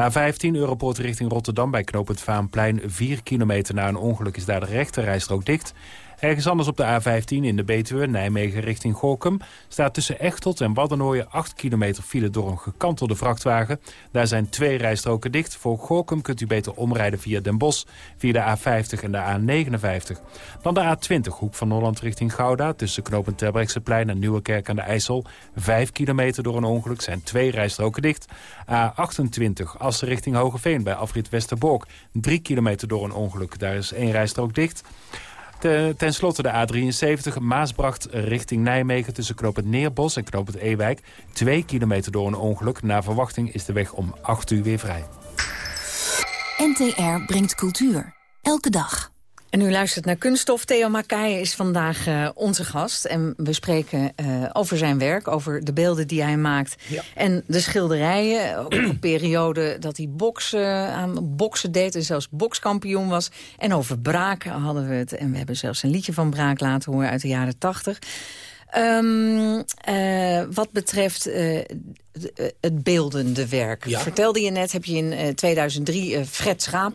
A15 Europoort richting Rotterdam bij knooppunt Vaanplein. 4 kilometer na een ongeluk is daar de rechterrijstrook dicht. Ergens anders op de A15 in de Betuwe, Nijmegen richting Gorkum... staat tussen Echtelt en Waddenooien 8 kilometer file door een gekantelde vrachtwagen. Daar zijn twee rijstroken dicht. Voor Gorkum kunt u beter omrijden via Den Bosch, via de A50 en de A59. Dan de A20, hoek van Holland richting Gouda... tussen knooppunt Terbrechtseplein en Nieuwekerk aan de IJssel. 5 kilometer door een ongeluk zijn twee rijstroken dicht. A28, Assen richting Hogeveen bij afrit Westerbork. 3 kilometer door een ongeluk, daar is één rijstrook dicht... Ten, slotte de A73 Maasbracht richting Nijmegen... tussen knooppunt Neerbos en knooppunt Ewijk. Twee kilometer door een ongeluk. Na verwachting is de weg om 8 uur weer vrij. NTR brengt cultuur. Elke dag. En u luistert naar Kunststof. Theo Makai is vandaag uh, onze gast. En we spreken uh, over zijn werk, over de beelden die hij maakt. Ja. En de schilderijen. Ook een periode dat hij boksen, aan boksen deed en zelfs bokskampioen was. En over Braak hadden we het. En we hebben zelfs een liedje van Braak laten horen uit de jaren tachtig. Um, uh, wat betreft uh, het beeldende werk. Ja. Vertelde je net, heb je in uh, 2003 Fred Schaap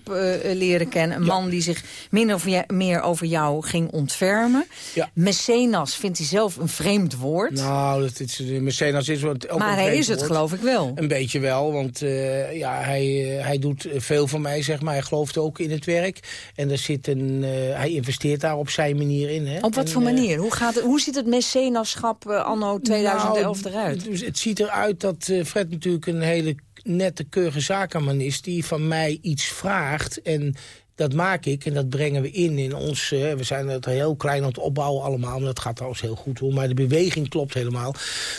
leren kennen. Een ja. man die zich min of meer over jou ging ontfermen. Ja. Mecenas vindt hij zelf een vreemd woord. Nou, dat is, mecenas is ook Maar hij is het woord. geloof ik wel. Een beetje wel, want ja, hij, hij doet veel van mij, zeg maar. Hij gelooft ook in het werk. En er zit een, hij investeert daar op zijn manier in. Hè? Op wat en, voor manier? Hoe, gaat het, hoe ziet het mecenaschap anno 2011 nou, eruit? Dus het ziet eruit dat uh, Fred natuurlijk een hele nette, keurige zakenman is... die van mij iets vraagt. En dat maak ik en dat brengen we in in ons... Uh, we zijn het heel klein aan het opbouwen allemaal, maar dat gaat trouwens heel goed hoor. Maar de beweging klopt helemaal.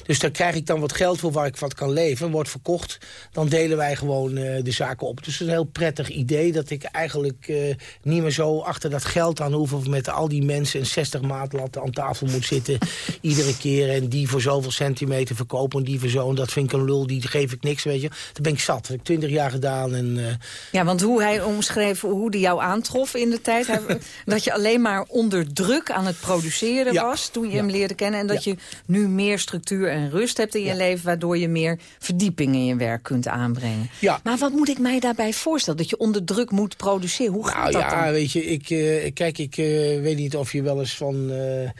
Dus daar krijg ik dan wat geld voor waar ik wat kan leven. Wordt verkocht, dan delen wij gewoon uh, de zaken op. Dus het is een heel prettig idee dat ik eigenlijk uh, niet meer zo achter dat geld aan hoef... of met al die mensen een 60 maatlatten aan tafel moet zitten... iedere keer en die voor zoveel centimeter verkopen... en die voor zo, en dat vind ik een lul, die geef ik niks, weet je. Dan ben ik zat. Dat heb ik twintig jaar gedaan. En, ja, want hoe hij omschreef, hoe die jou aantrof in de tijd. Dat je alleen maar onder druk aan het produceren Ja. was toen je Ja. hem leerde kennen. En dat je nu meer structuur en rust hebt in je leven... waardoor je meer verdieping in je werk kunt aanbrengen. Ja. Maar wat moet ik mij daarbij voorstellen? Dat je onder druk moet produceren? Hoe gaat Nou dat ja, dan? weet je, ik, eh, kijk, ik eh, weet niet of je wel eens van... eh,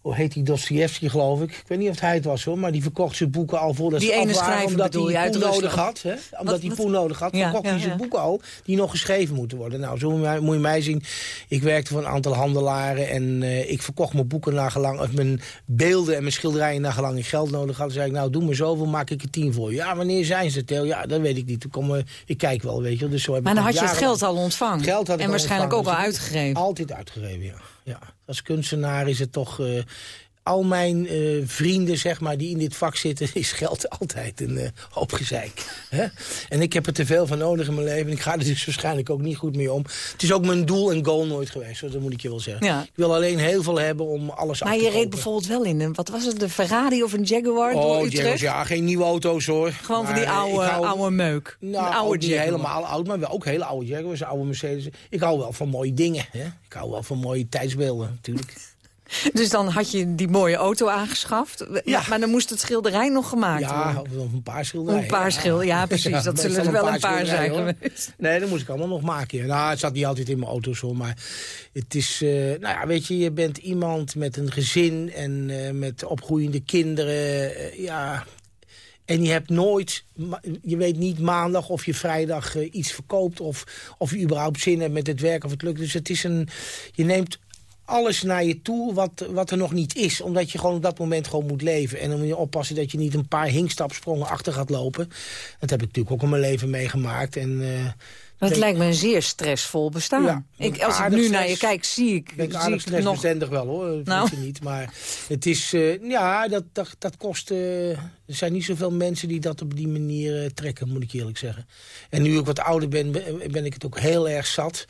hoe heet die Dostoevsky, geloof ik? Ik weet niet of het hij het was, hoor. Maar die verkocht zijn boeken al voordat Die ze af ene waren, schrijver omdat hij poen nodig had. Hè? Omdat Wat- hij poen nodig had, verkocht ja, hij zijn ja. boeken al... die nog geschreven moeten worden. Nou, zo moet je, mij zien. Ik werkte voor een aantal handelaren... en eh, ik verkocht mijn boeken naar gelang... of mijn beelden en mijn schilderijen naar gelang ik geld nodig had. Dan zei ik, nou, doe me zoveel, maak ik er tien voor je. Ja, wanneer zijn ze, Theo? Ja, dat weet ik niet. Toen kom, ik kijk wel, weet je. wel. Dus zo heb Maar dan had je het geld al ontvangen. Geld had ik en al waarschijnlijk ook al uitgegeven. Altijd uitgegeven, ja. ja. Als kunstenaar is het toch... al mijn eh, vrienden, zeg maar, die in dit vak zitten... is geld altijd een hoop gezeik. Hè? En ik heb er te veel van nodig in mijn leven. En ik ga er dus waarschijnlijk ook niet goed mee om. Het is ook mijn doel en goal nooit geweest, dat moet ik je wel zeggen. Ja. Ik wil alleen heel veel hebben om alles af Maar te je reed bijvoorbeeld wel in een, wat was het, de Ferrari of een Jaguar door Oh, Utrecht? Jaguars, ja, geen nieuwe auto's hoor. Gewoon van die Maar, oude, hou- oude meuk. Nou, een oude ook niet helemaal oud, maar wel ook hele oude Jaguars, oude Mercedes. Ik hou wel van mooie dingen. Hè? Ik hou wel van mooie tijdsbeelden, natuurlijk. Dus dan had je die mooie auto aangeschaft. Ja. Maar dan moest het schilderij nog gemaakt Ja, worden. of een paar schilderijen. Een paar schil- ja, precies. Dat zullen er wel een paar zijn schilderijen, hoor. geweest. Nee, dat moest ik allemaal nog maken. ja. Nou, het zat niet altijd in mijn auto's hoor, maar het is... eh, nou ja, weet je, je bent iemand met een gezin en eh, met opgroeiende kinderen. eh, ja, en je hebt nooit, je weet niet maandag of je vrijdag iets verkoopt... Of, of je überhaupt zin hebt met het werk of het lukt. Dus het is een, je neemt alles naar je toe wat, wat er nog niet is. Omdat je gewoon op dat moment gewoon moet leven. En dan moet je oppassen dat je niet een paar hinkstapsprongen achter gaat lopen. Dat heb ik natuurlijk ook in mijn leven meegemaakt. En, eh, Dat denk- lijkt me een zeer stressvol bestaan. Ja, ik, als ik nu naar je kijk, zie ik, ben ik aardig nog... stressbestendig wel hoor, Nou. je niet. Maar het is, eh, ja, dat, dat, dat kost... eh, er zijn niet zoveel mensen die dat op die manier eh, trekken, moet ik eerlijk zeggen. En nu ik wat ouder ben ben ik het ook heel erg zat.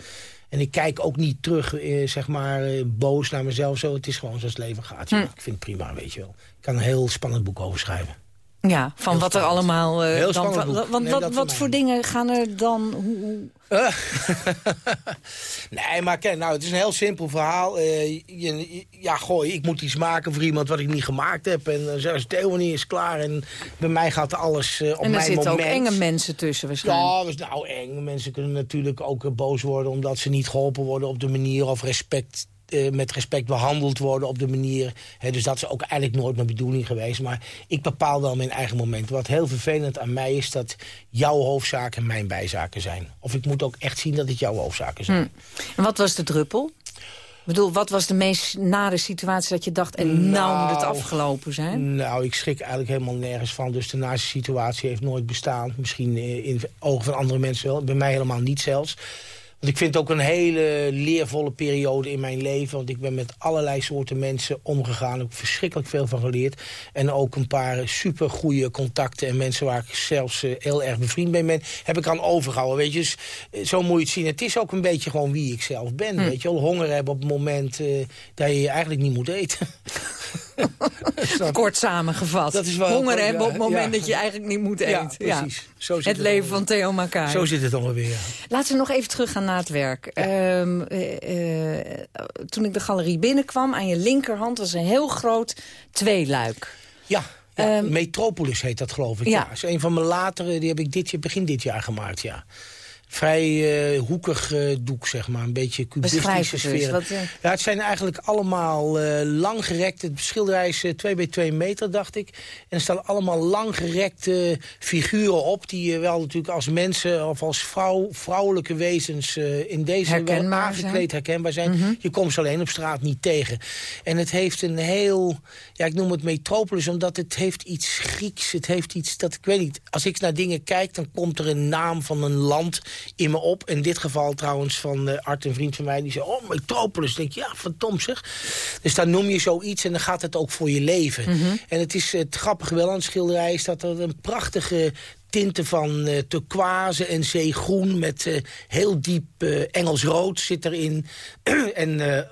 En ik kijk ook niet terug, eh, zeg maar, eh, boos naar mezelf. Zo. Het is gewoon zoals het leven gaat. ja. Hm. Ik vind het prima, weet je wel. Ik kan een heel spannend boek over schrijven. Ja, van Heel wat er allemaal... eh, Heel dan. Want Neem wat, wat voor dingen gaan er dan... Hoe, hoe- Nee, maar kijk, nou, het is een heel simpel verhaal. Eh, je, ja, gooi, ik moet iets maken voor iemand wat ik niet gemaakt heb. En uh, zelfs Theo niet is klaar. En bij mij gaat alles eh, op en er mijn zitten moment. ook enge mensen tussen waarschijnlijk. Ja, is nou eng. Mensen kunnen natuurlijk ook eh, boos worden... omdat ze niet geholpen worden op de manier... of respect, eh, met respect behandeld worden op de manier. Hè, dus dat is ook eigenlijk nooit mijn bedoeling geweest. Maar ik bepaal wel mijn eigen moment. Wat heel vervelend aan mij is dat jouw hoofdzaken mijn bijzaken zijn. Of ik moet ook echt zien dat het jouw hoofdzaken zijn. Hm. En wat was de druppel? Ik bedoel, wat was de meest nare situatie dat je dacht... en nou, moet het Nou, afgelopen zijn? Nou, ik schrik eigenlijk helemaal nergens van. Dus de naaste situatie heeft nooit bestaan. Misschien eh, in ogen van andere mensen wel. Bij mij helemaal niet zelfs. Want ik vind het ook een hele leervolle periode in mijn leven. Want ik ben met allerlei soorten mensen omgegaan. Ik heb verschrikkelijk veel van geleerd. En ook een paar super goede contacten. En mensen waar ik zelfs eh, heel erg bevriend mee ben. Heb ik aan overgehouden. Weet je? Dus eh, zo moet je het zien. Het is ook een beetje gewoon wie ik zelf ben. Hm. Weet je wel? Honger hebben op het moment eh, dat je eigenlijk niet moet eten. Kort samengevat. Dat is wel Honger hebben ja. op het moment Ja. dat je eigenlijk niet moet Ja, eten. precies. Zo zit het het leven van Theo Makai. Zo zit het ongeveer. Laten we nog even teruggaan naar het werk. Ehm, eh, eh, toen ik de galerie binnenkwam, aan je linkerhand was een heel groot tweeluik. Ja, ja Metropolis heet dat geloof ik. ja. Ja. Dat is een van mijn latere, die heb ik dit, jaar- begin dit jaar gemaakt, ja. Vrij eh, hoekig eh, doek, zeg maar. Een beetje cubistische eens, sfeer. eh, Ja, het zijn eigenlijk allemaal langgerekte... Het schilderij is 2 bij 2 meter, dacht ik. En er staan allemaal langgerekte figuren op... die je wel natuurlijk als mensen of als vrouw, vrouwelijke wezens... in deze Herkenbaar aangekleed zijn. herkenbaar zijn. Je komt ze alleen op straat niet tegen. En het heeft een heel... Ja, ik noem het metropolis, omdat het heeft iets Grieks. Het heeft iets dat, ik weet niet... Als ik naar dingen kijk, dan komt er een naam van een land in me op. In dit geval trouwens van uh, Art, een vriend van mij. Die zei, oh, metropolis. Denk ik, ja, verdomd zeg. Dus dan noem je zoiets en dan gaat het ook voor je leven. Mhm. En het is het grappige wel aan het schilderij... is dat er een prachtige tinten van uh, turquoise en zeegroen... met uh, heel diep uh, Engels rood zit erin. en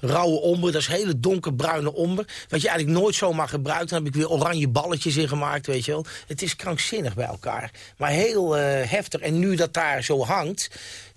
rauwe omber, dat is hele donkerbruine omber. Wat je eigenlijk nooit zomaar gebruikt. Dan heb ik weer oranje balletjes in gemaakt, weet je wel. Het is krankzinnig bij elkaar. Maar heel heftig. En nu dat daar zo hangt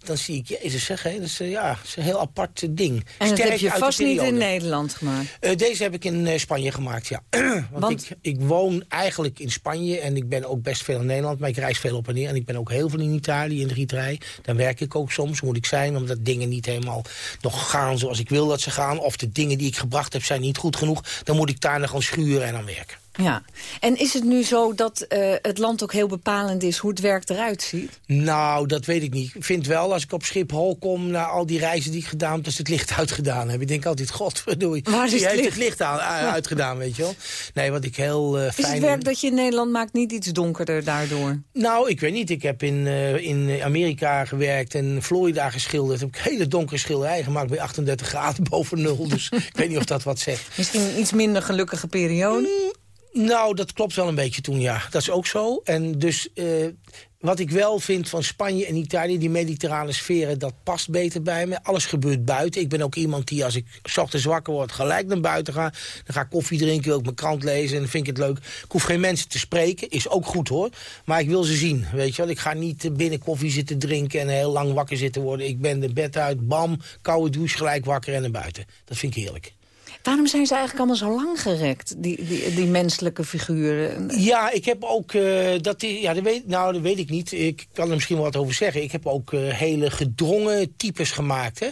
dan zie ik, jezus zeg, hè, dat is, ja, dat is een heel apart ding. En dat heb je vast niet in Nederland gemaakt? Uh, deze heb ik in uh, Spanje gemaakt, ja. Want, Want? Ik, ik, woon eigenlijk in Spanje en ik ben ook best veel in Nederland. Maar ik reis veel op en neer en ik ben ook heel veel in Italië, in de gieterij. Dan werk ik ook soms, moet ik zijn, omdat dingen niet helemaal nog gaan zoals ik wil dat ze gaan. Of de dingen die ik gebracht heb zijn niet goed genoeg. Dan moet ik daar nog gaan schuren en dan werken. Ja, en is het nu zo dat uh, het land ook heel bepalend is hoe het werk eruit ziet? Nou, dat weet ik niet. Ik vind wel, als ik op Schiphol kom, na al die reizen die ik gedaan heb, dat het licht uitgedaan heb. Ik denk altijd, godverdorie, Waar is die het heeft licht? het licht aan, uh, uitgedaan, weet je wel. Nee, wat ik heel uh, fijn... Is het werk dat je in Nederland maakt niet iets donkerder daardoor? Nou, ik weet niet. Ik heb in, uh, in Amerika gewerkt en Florida geschilderd. Heb ik hele donkere schilderijen gemaakt bij 38 graden boven nul. Dus ik weet niet of dat wat zegt. Misschien een iets minder gelukkige periode? Mm. Nou, dat klopt wel een beetje toen, ja. Dat is ook zo. En dus uh, wat ik wel vind van Spanje en Italië, die mediterrane sferen, dat past beter bij me. Alles gebeurt buiten. Ik ben ook iemand die als ik ochtends wakker word, gelijk naar buiten ga. Dan ga ik koffie drinken, ook mijn krant lezen en dan vind ik het leuk. Ik hoef geen mensen te spreken, is ook goed hoor. Maar ik wil ze zien, weet je wel. Ik ga niet binnen koffie zitten drinken en heel lang wakker zitten worden. Ik ben de bed uit, bam, koude douche, gelijk wakker en naar buiten. Dat vind ik heerlijk. Waarom zijn ze eigenlijk allemaal zo lang gerekt, die, die, die menselijke figuren? Ja, ik heb ook, uh, dat, ja, dat weet, nou, dat weet ik niet. Ik kan er misschien wel wat over zeggen. Ik heb ook uh, hele gedrongen types gemaakt. Hè.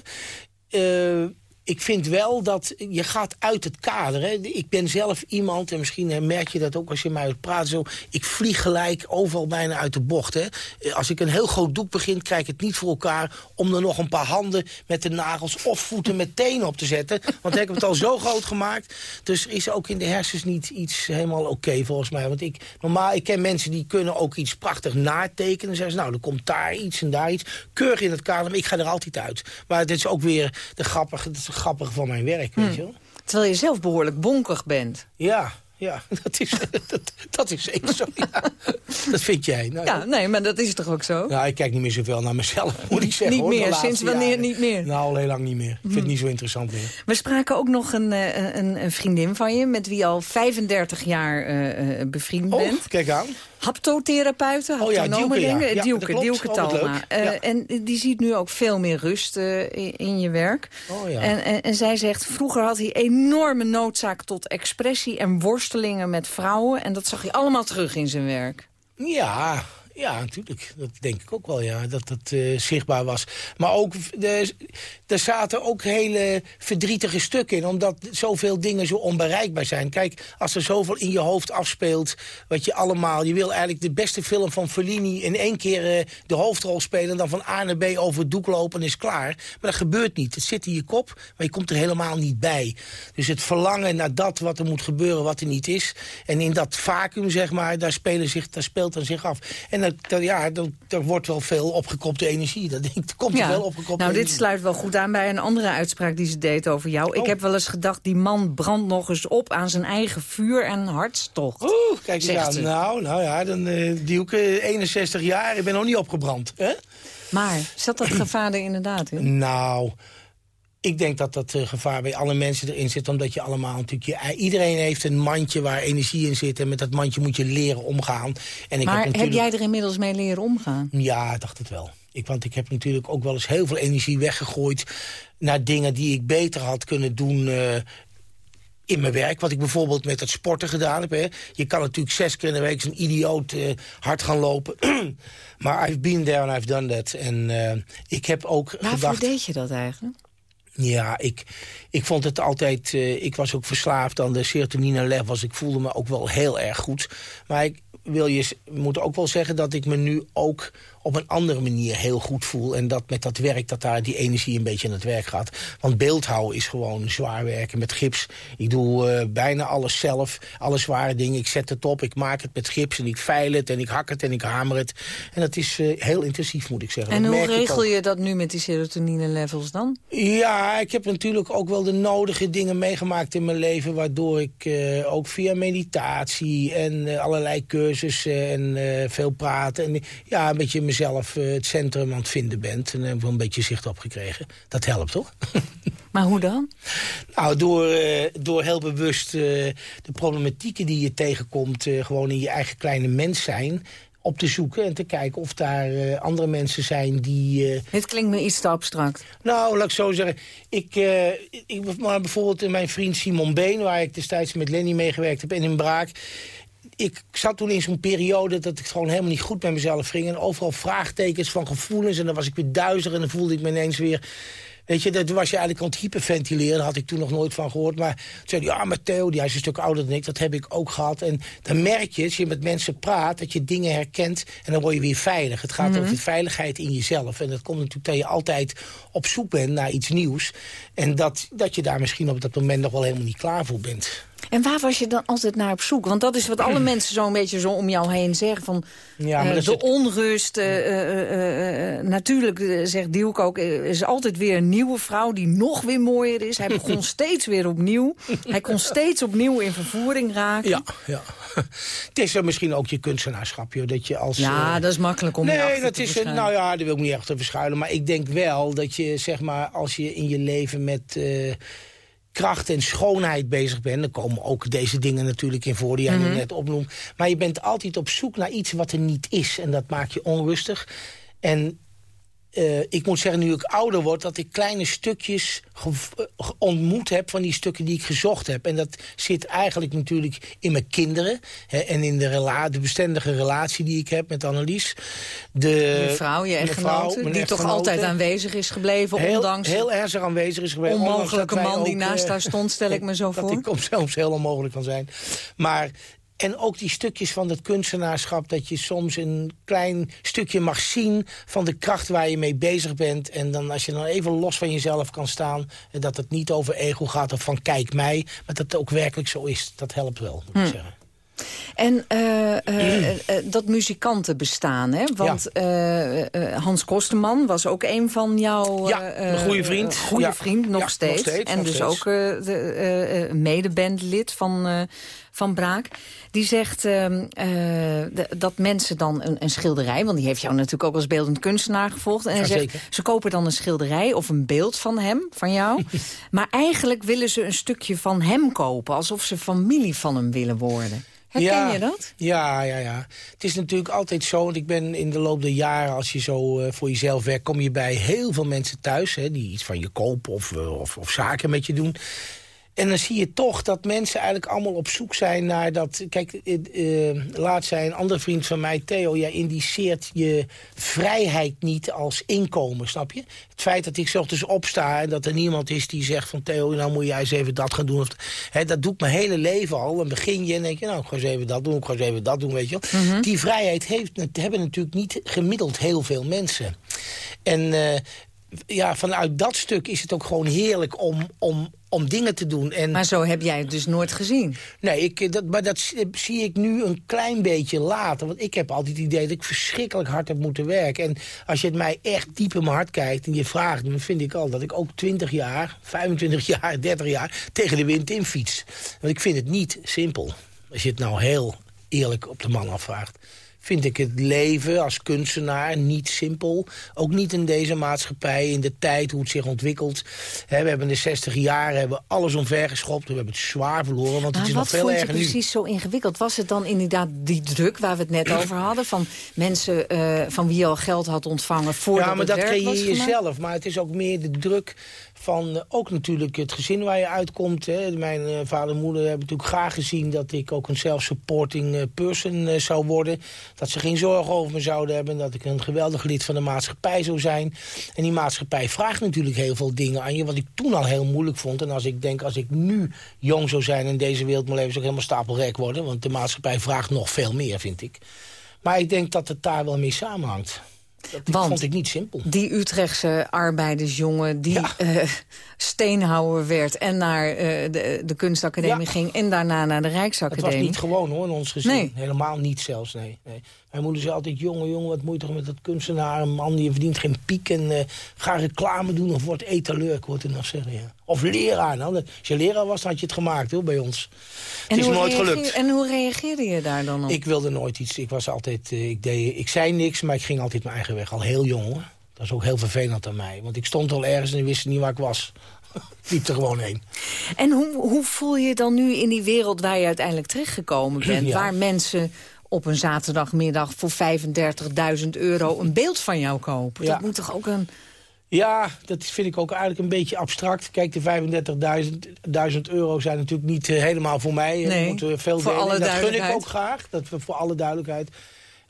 Uh, ik vind wel dat je gaat uit het kader. Hè. Ik ben zelf iemand, en misschien merk je dat ook als je mij uit praat zo... ik vlieg gelijk overal bijna uit de bocht. Hè. Als ik een heel groot doek begin, krijg ik het niet voor elkaar... om er nog een paar handen met de nagels of voeten met tenen op te zetten. Want ik heb het al zo groot gemaakt. Dus is ook in de hersens niet iets helemaal oké volgens mij. Want ik, normaal, ik ken mensen die kunnen ook iets prachtig natekenen. Dan zeggen ze, nou, er komt daar iets en daar iets. Keurig in het kader, maar ik ga er altijd uit. Maar dit is ook weer de grappige grappige van mijn werk, weet je wel. Terwijl je zelf behoorlijk bonkig bent. Ja, ja, dat is, dat, dat is zeker zo. Ja. Dat vind jij. Nou, ja, nee, maar dat is toch ook zo? Nou, ik kijk niet meer zoveel naar mezelf, moet ik zeggen. Niet hoor, meer? Sinds wanneer jaren. niet meer? Nou, al heel lang niet meer. Ik vind het niet zo interessant meer. We spraken ook nog een, een, een vriendin van je... met wie al 35 jaar uh, bevriend oh, bent. kijk aan. Haptotherapeuten, oh, ja, Dielke, ja. ja, Dielke, Dielke Talma. Uh, ja. En die ziet nu ook veel meer rust uh, in, je werk. Oh, ja. en, en, en, zij zegt, vroeger had hij enorme noodzaak tot expressie... en worstelingen met vrouwen. En dat zag je allemaal terug in zijn werk. Ja, ja, natuurlijk. Dat denk ik ook wel, ja. Dat dat uh, zichtbaar was. Maar ook, er zaten ook hele verdrietige stukken in. Omdat zoveel dingen zo onbereikbaar zijn. Kijk, als er zoveel in je hoofd afspeelt. Wat je allemaal... Je wil eigenlijk de beste film van Fellini in één keer uh, de hoofdrol spelen. En dan van A naar B over het doek lopen en is klaar. Maar dat gebeurt niet. Het zit in je kop, maar je komt er helemaal niet bij. Dus het verlangen naar dat wat er moet gebeuren, wat er niet is. En in dat vacuüm, zeg maar, daar, spelen zich, daar speelt dan zich af. En dat, dat, ja, er wordt wel veel opgekopte energie. Dat komt ja. er wel opgekopte nou, energie. dit sluit wel goed aan bij een andere uitspraak die ze deed over jou. Oh. Ik heb wel eens gedacht, die man brandt nog eens op aan zijn eigen vuur en hartstocht. Oeh, kijk eens aan. Nou, nou ja, dan uh, die ook uh, 61 jaar. Ik ben nog niet opgebrand. Hè? Maar zat dat gevaar er inderdaad in? Nou... Ik denk dat dat uh, gevaar bij alle mensen erin zit. Omdat je allemaal natuurlijk... Je, iedereen heeft een mandje waar energie in zit. En met dat mandje moet je leren omgaan. En ik maar heb, natuurlijk... heb jij er inmiddels mee leren omgaan? Ja, ik dacht het wel. Ik, want ik heb natuurlijk ook wel eens heel veel energie weggegooid... naar dingen die ik beter had kunnen doen... Uh, in mijn werk, wat ik bijvoorbeeld met het sporten gedaan heb. Hè. Je kan natuurlijk zes keer in de week zo'n idioot uh, hard gaan lopen. maar I've been there and I've done that. En uh, ik heb ook Waarvoor gedacht... deed je dat eigenlijk? Ja, ik, ik vond het altijd... Uh, ik was ook verslaafd aan de serotonine levels. Ik voelde me ook wel heel erg goed. Maar ik wil je moet ook wel zeggen dat ik me nu ook op een andere manier heel goed voel. En dat met dat werk, dat daar die energie een beetje aan het werk gaat. Want beeldhouden is gewoon zwaar werken met gips. Ik doe uh, bijna alles zelf, alle zware dingen. Ik zet het op, ik maak het met gips en ik veil het en ik hak het en ik hamer het. En dat is uh, heel intensief, moet ik zeggen. En dat hoe regel je dat nu met die serotonine levels dan? Ja, ik heb natuurlijk ook wel de nodige dingen meegemaakt in mijn leven... waardoor ik uh, ook via meditatie en allerlei cursussen en eh, veel praten. En ja, een beetje mezelf eh, het centrum aan het vinden bent. En heb wel een beetje zicht op gekregen. Dat helpt, toch? Maar hoe dan? Nou, door, eh, door heel bewust eh, de problematieken die je tegenkomt... eh, gewoon in je eigen kleine mens zijn op te zoeken en te kijken of daar eh, andere mensen zijn die... eh, Dit klinkt me iets te abstract. nou, laat ik zo zeggen. Ik, eh, ik, maar bijvoorbeeld mijn vriend Simon Been... waar ik destijds met Lenny meegewerkt heb en in Braak... Ik zat toen in zo'n periode dat ik gewoon helemaal niet goed met mezelf ging. En overal vraagtekens van gevoelens. En dan was ik weer duizelig en dan voelde ik me ineens weer... Weet je, dat was je eigenlijk aan het hyperventileren. Daar had ik toen nog nooit van gehoord. Maar toen zei hij, ja, maar Theo, die hij is een stuk ouder dan ik. Dat heb ik ook gehad. En dan merk je, als je met mensen praat, dat je dingen herkent. En dan word je weer veilig. Het gaat Mhm. over de veiligheid in jezelf. En dat komt natuurlijk dat je altijd op zoek bent naar iets nieuws. En dat, dat je daar misschien op dat moment nog wel helemaal niet klaar voor bent. En waar was je dan altijd naar op zoek? Want dat is wat alle mensen zo'n beetje zo om jou heen zeggen. Van, Ja, maar eh, de onrust. eh, eh, natuurlijk, zegt Dielke ook, is altijd weer een nieuwe vrouw... die nog weer mooier is. Hij begon steeds weer opnieuw. Hij kon steeds opnieuw in vervoering raken. Ja, ja. Het is er misschien ook je kunstenaarschap, joh, dat je als... Ja, dat is makkelijk om nee, dat te is, verschuilen. Nou ja, daar wil ik niet echt te verschuilen. Maar ik denk wel dat je, zeg maar, als je in je leven met... kracht en schoonheid bezig bent... dan komen ook deze dingen natuurlijk in voor die jij Mhm. net opnoemt. Maar je bent altijd op zoek naar iets wat er niet is. En dat maakt je onrustig. En eh, ik moet zeggen, nu ik ouder word... dat ik kleine stukjes eh, ontmoet heb van die stukken die ik gezocht heb. En dat zit eigenlijk natuurlijk in mijn kinderen. Hè, en in de, rela de bestendige relatie die ik heb met Annelies. De, Je vrouw, je echtgenote, die toch altijd aanwezig is gebleven... Heel, ondanks heel erg aanwezig is geweest. ondanks onmogelijke dat man die naast eh, haar stond... stel ik me zo dat voor. die komt soms heel onmogelijk kan zijn. Maar, en ook die stukjes van het kunstenaarschap... dat je soms een klein stukje mag zien van de kracht waar je mee bezig bent. En dan als je dan even los van jezelf kan staan... en dat het niet over ego gaat of van kijk mij... maar dat het ook werkelijk zo is. Dat helpt wel, moet ik Hm. zeggen. En eh, eh, eh, dat muzikanten bestaan, hè? Want eh, eh, Hans Kosterman was ook een van jouw... Ja, eh, een goede eh, vriend. goede Ja. vriend, nog, Ja, nog steeds. En nog dus steeds. ook eh, de eh, eh, medebandlid van, eh, van Braak. Die zegt ehm, eh, dat mensen dan een, een schilderij... want die heeft jou natuurlijk ook als beeldend kunstenaar gevolgd. En hij zegt, zeker. ze kopen dan een schilderij of een beeld van hem, van jou. maar eigenlijk willen ze een stukje van hem kopen. Alsof ze familie van hem willen worden. Herken ja, je dat? Ja, ja, ja. Het is natuurlijk altijd zo, want ik ben in de loop der jaren... als je zo eh, voor jezelf werkt, kom je bij heel veel mensen thuis... Hè, die iets van je kopen of, eh, of, of zaken met je doen... En dan zie je toch dat mensen eigenlijk allemaal op zoek zijn naar dat... Kijk, eh, eh, laat zei een andere vriend van mij, Theo... jij indiceert je vrijheid niet als inkomen, snap je? Het feit dat ik 's ochtends opsta en dat er niemand is die zegt van... Theo, nou moet jij eens even dat gaan doen. Of, hè, dat doet mijn hele leven al. Dan begin je en denk je, nou, ik ga eens even dat doen, ik ga eens even dat doen, weet je wel. Die vrijheid heeft, hebben natuurlijk niet gemiddeld heel veel mensen. En... eh, ja, vanuit dat stuk is het ook gewoon heerlijk om, om, om dingen te doen. En, Maar zo heb jij het dus nooit gezien. Nee, ik, eh, dat, maar dat zie- zie ik nu een klein beetje later. Want ik heb altijd het idee dat ik verschrikkelijk hard heb moeten werken. En als je het mij echt diep in mijn hart kijkt en je vraagt... dan vind ik al dat ik ook 20 jaar, 25 jaar, 30 jaar... tegen de wind in fiets. Want ik vind het niet simpel. Als je het nou heel eerlijk op de man afvraagt vind ik het leven als kunstenaar niet simpel. Ook niet in deze maatschappij, in de tijd, hoe het zich ontwikkelt. We hebben in de 60 jaar hebben alles omvergeschopt. We hebben het zwaar verloren, want het Maar is wat nog veel vond je erger nu. precies zo ingewikkeld? Was het dan inderdaad die druk waar we het net over hadden... van mensen eh, van wie je al geld had ontvangen voordat Ja, maar het dat creëer je jezelf. Maar het is ook meer de druk van eh, ook natuurlijk het gezin waar je uitkomt. Hè. Mijn eh, vader en moeder hebben natuurlijk graag gezien... dat ik ook een self-supporting eh, person zou worden. Dat ze geen zorgen over me zouden hebben. Dat ik een geweldig lid van de maatschappij zou zijn. En die maatschappij vraagt natuurlijk heel veel dingen aan je... wat ik toen al heel moeilijk vond. En als ik denk, als ik nu jong zou zijn in deze wereld... mijn leven zou helemaal stapelrek worden. Want de maatschappij vraagt nog veel meer, vind ik. Maar ik denk dat het daar wel mee samenhangt. Dat Want vond ik niet simpel. Die Utrechtse arbeidersjongen die eh, steenhouwer werd... en naar eh, de, de kunstacademie Ja. ging en daarna naar de Het was Rijksacademie. niet gewoon hoor, in ons gezin. Nee. Helemaal niet zelfs, nee. nee. Mijn moeder zei altijd, jongen, jongen, wat moet je toch met dat kunstenaar? Een man die verdient geen piek en eh, ga reclame doen of wordt etaleur, ik hoorde het nog zeggen, ja. Of leraar. Nou, als je leraar was, dan had je het gemaakt hoor, bij ons. En het is nooit gelukt. En hoe reageerde je daar dan op? Ik wilde nooit iets. Ik was altijd, eh, ik, deed, ik zei niks, maar ik ging altijd mijn eigen weg. Al heel jong hoor. Dat is ook heel vervelend aan mij. Want ik stond al ergens en wist niet waar ik was. Ik liep er gewoon heen. En hoe, hoe voel je je dan nu in die wereld waar je uiteindelijk terechtgekomen bent? Ja. Waar mensen op een zaterdagmiddag voor 35.000 euro een beeld van jou kopen? Ja. Dat moet toch ook een... Ja, dat vind ik ook eigenlijk een beetje abstract. Kijk, de 35.000 euro zijn natuurlijk niet eh, helemaal voor mij. Nee, moeten we veel voor delen. alle dat gun ik ook graag. Dat, voor alle duidelijkheid.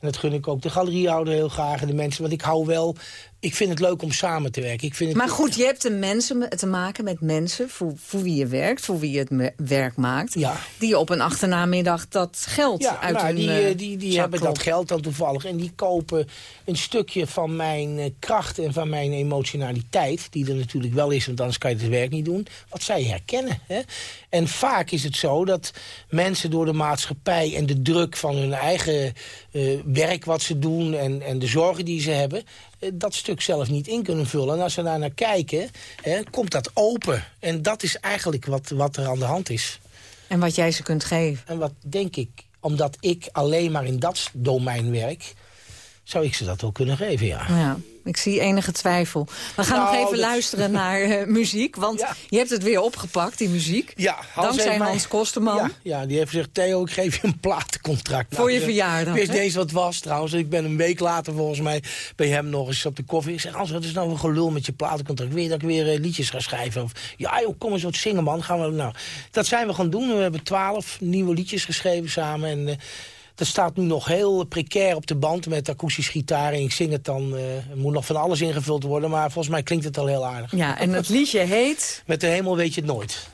En dat gun ik ook de galeriehouder heel graag. En de mensen. Want ik hou wel... Ik vind het leuk om samen te werken. Ik vind het, Maar goed, je hebt de mensen te maken met mensen voor, voor wie je werkt, voor wie je het werk maakt. Ja. Die op een achternamiddag dat geld Ja, uit nou, hun die, eh, eh, die, die zak hebben dat geld dan toevallig. En die kopen een stukje van mijn eh, kracht en van mijn emotionaliteit... die er natuurlijk wel is, want anders kan je het werk niet doen... wat zij herkennen. Hè? En vaak is het zo dat mensen door de maatschappij... en de druk van hun eigen werk wat ze doen en, en de zorgen die ze hebben... eh, dat stuk zelf niet in kunnen vullen. En als ze daar naar kijken, hè, komt dat open. En dat is eigenlijk wat, wat er aan de hand is. En wat jij ze kunt geven. En wat denk ik, omdat ik alleen maar in dat domein werk... zou ik ze dat wel kunnen geven, ja. Ja, ik zie enige twijfel. We gaan Nou, nog even dat- luisteren naar eh, muziek. Want je hebt het weer opgepakt, die muziek. Ja, Hans Dankzij mij- Hans Kosterman. Ja, ja, die heeft gezegd, Theo, ik geef je een platencontract. Voor je ik zeg, verjaardag, Ik wist eens wat was trouwens. Ik ben een week later volgens mij bij hem nog eens op de koffie. Ik zeg, Hans, wat is nou een gelul met je platencontract? Je dat ik weer eh, liedjes ga schrijven? Of, ja joh, kom eens wat zingen man. Gaan we, nou, dat zijn we gaan doen. We hebben twaalf nieuwe liedjes geschreven samen. En eh, dat staat nu nog heel precair op de band met akoestisch gitaar. En ik zing het dan. eh, er moet nog van alles ingevuld worden. Maar volgens mij klinkt het al heel aardig. Ja, en het liedje heet... Met de hemel weet je het nooit.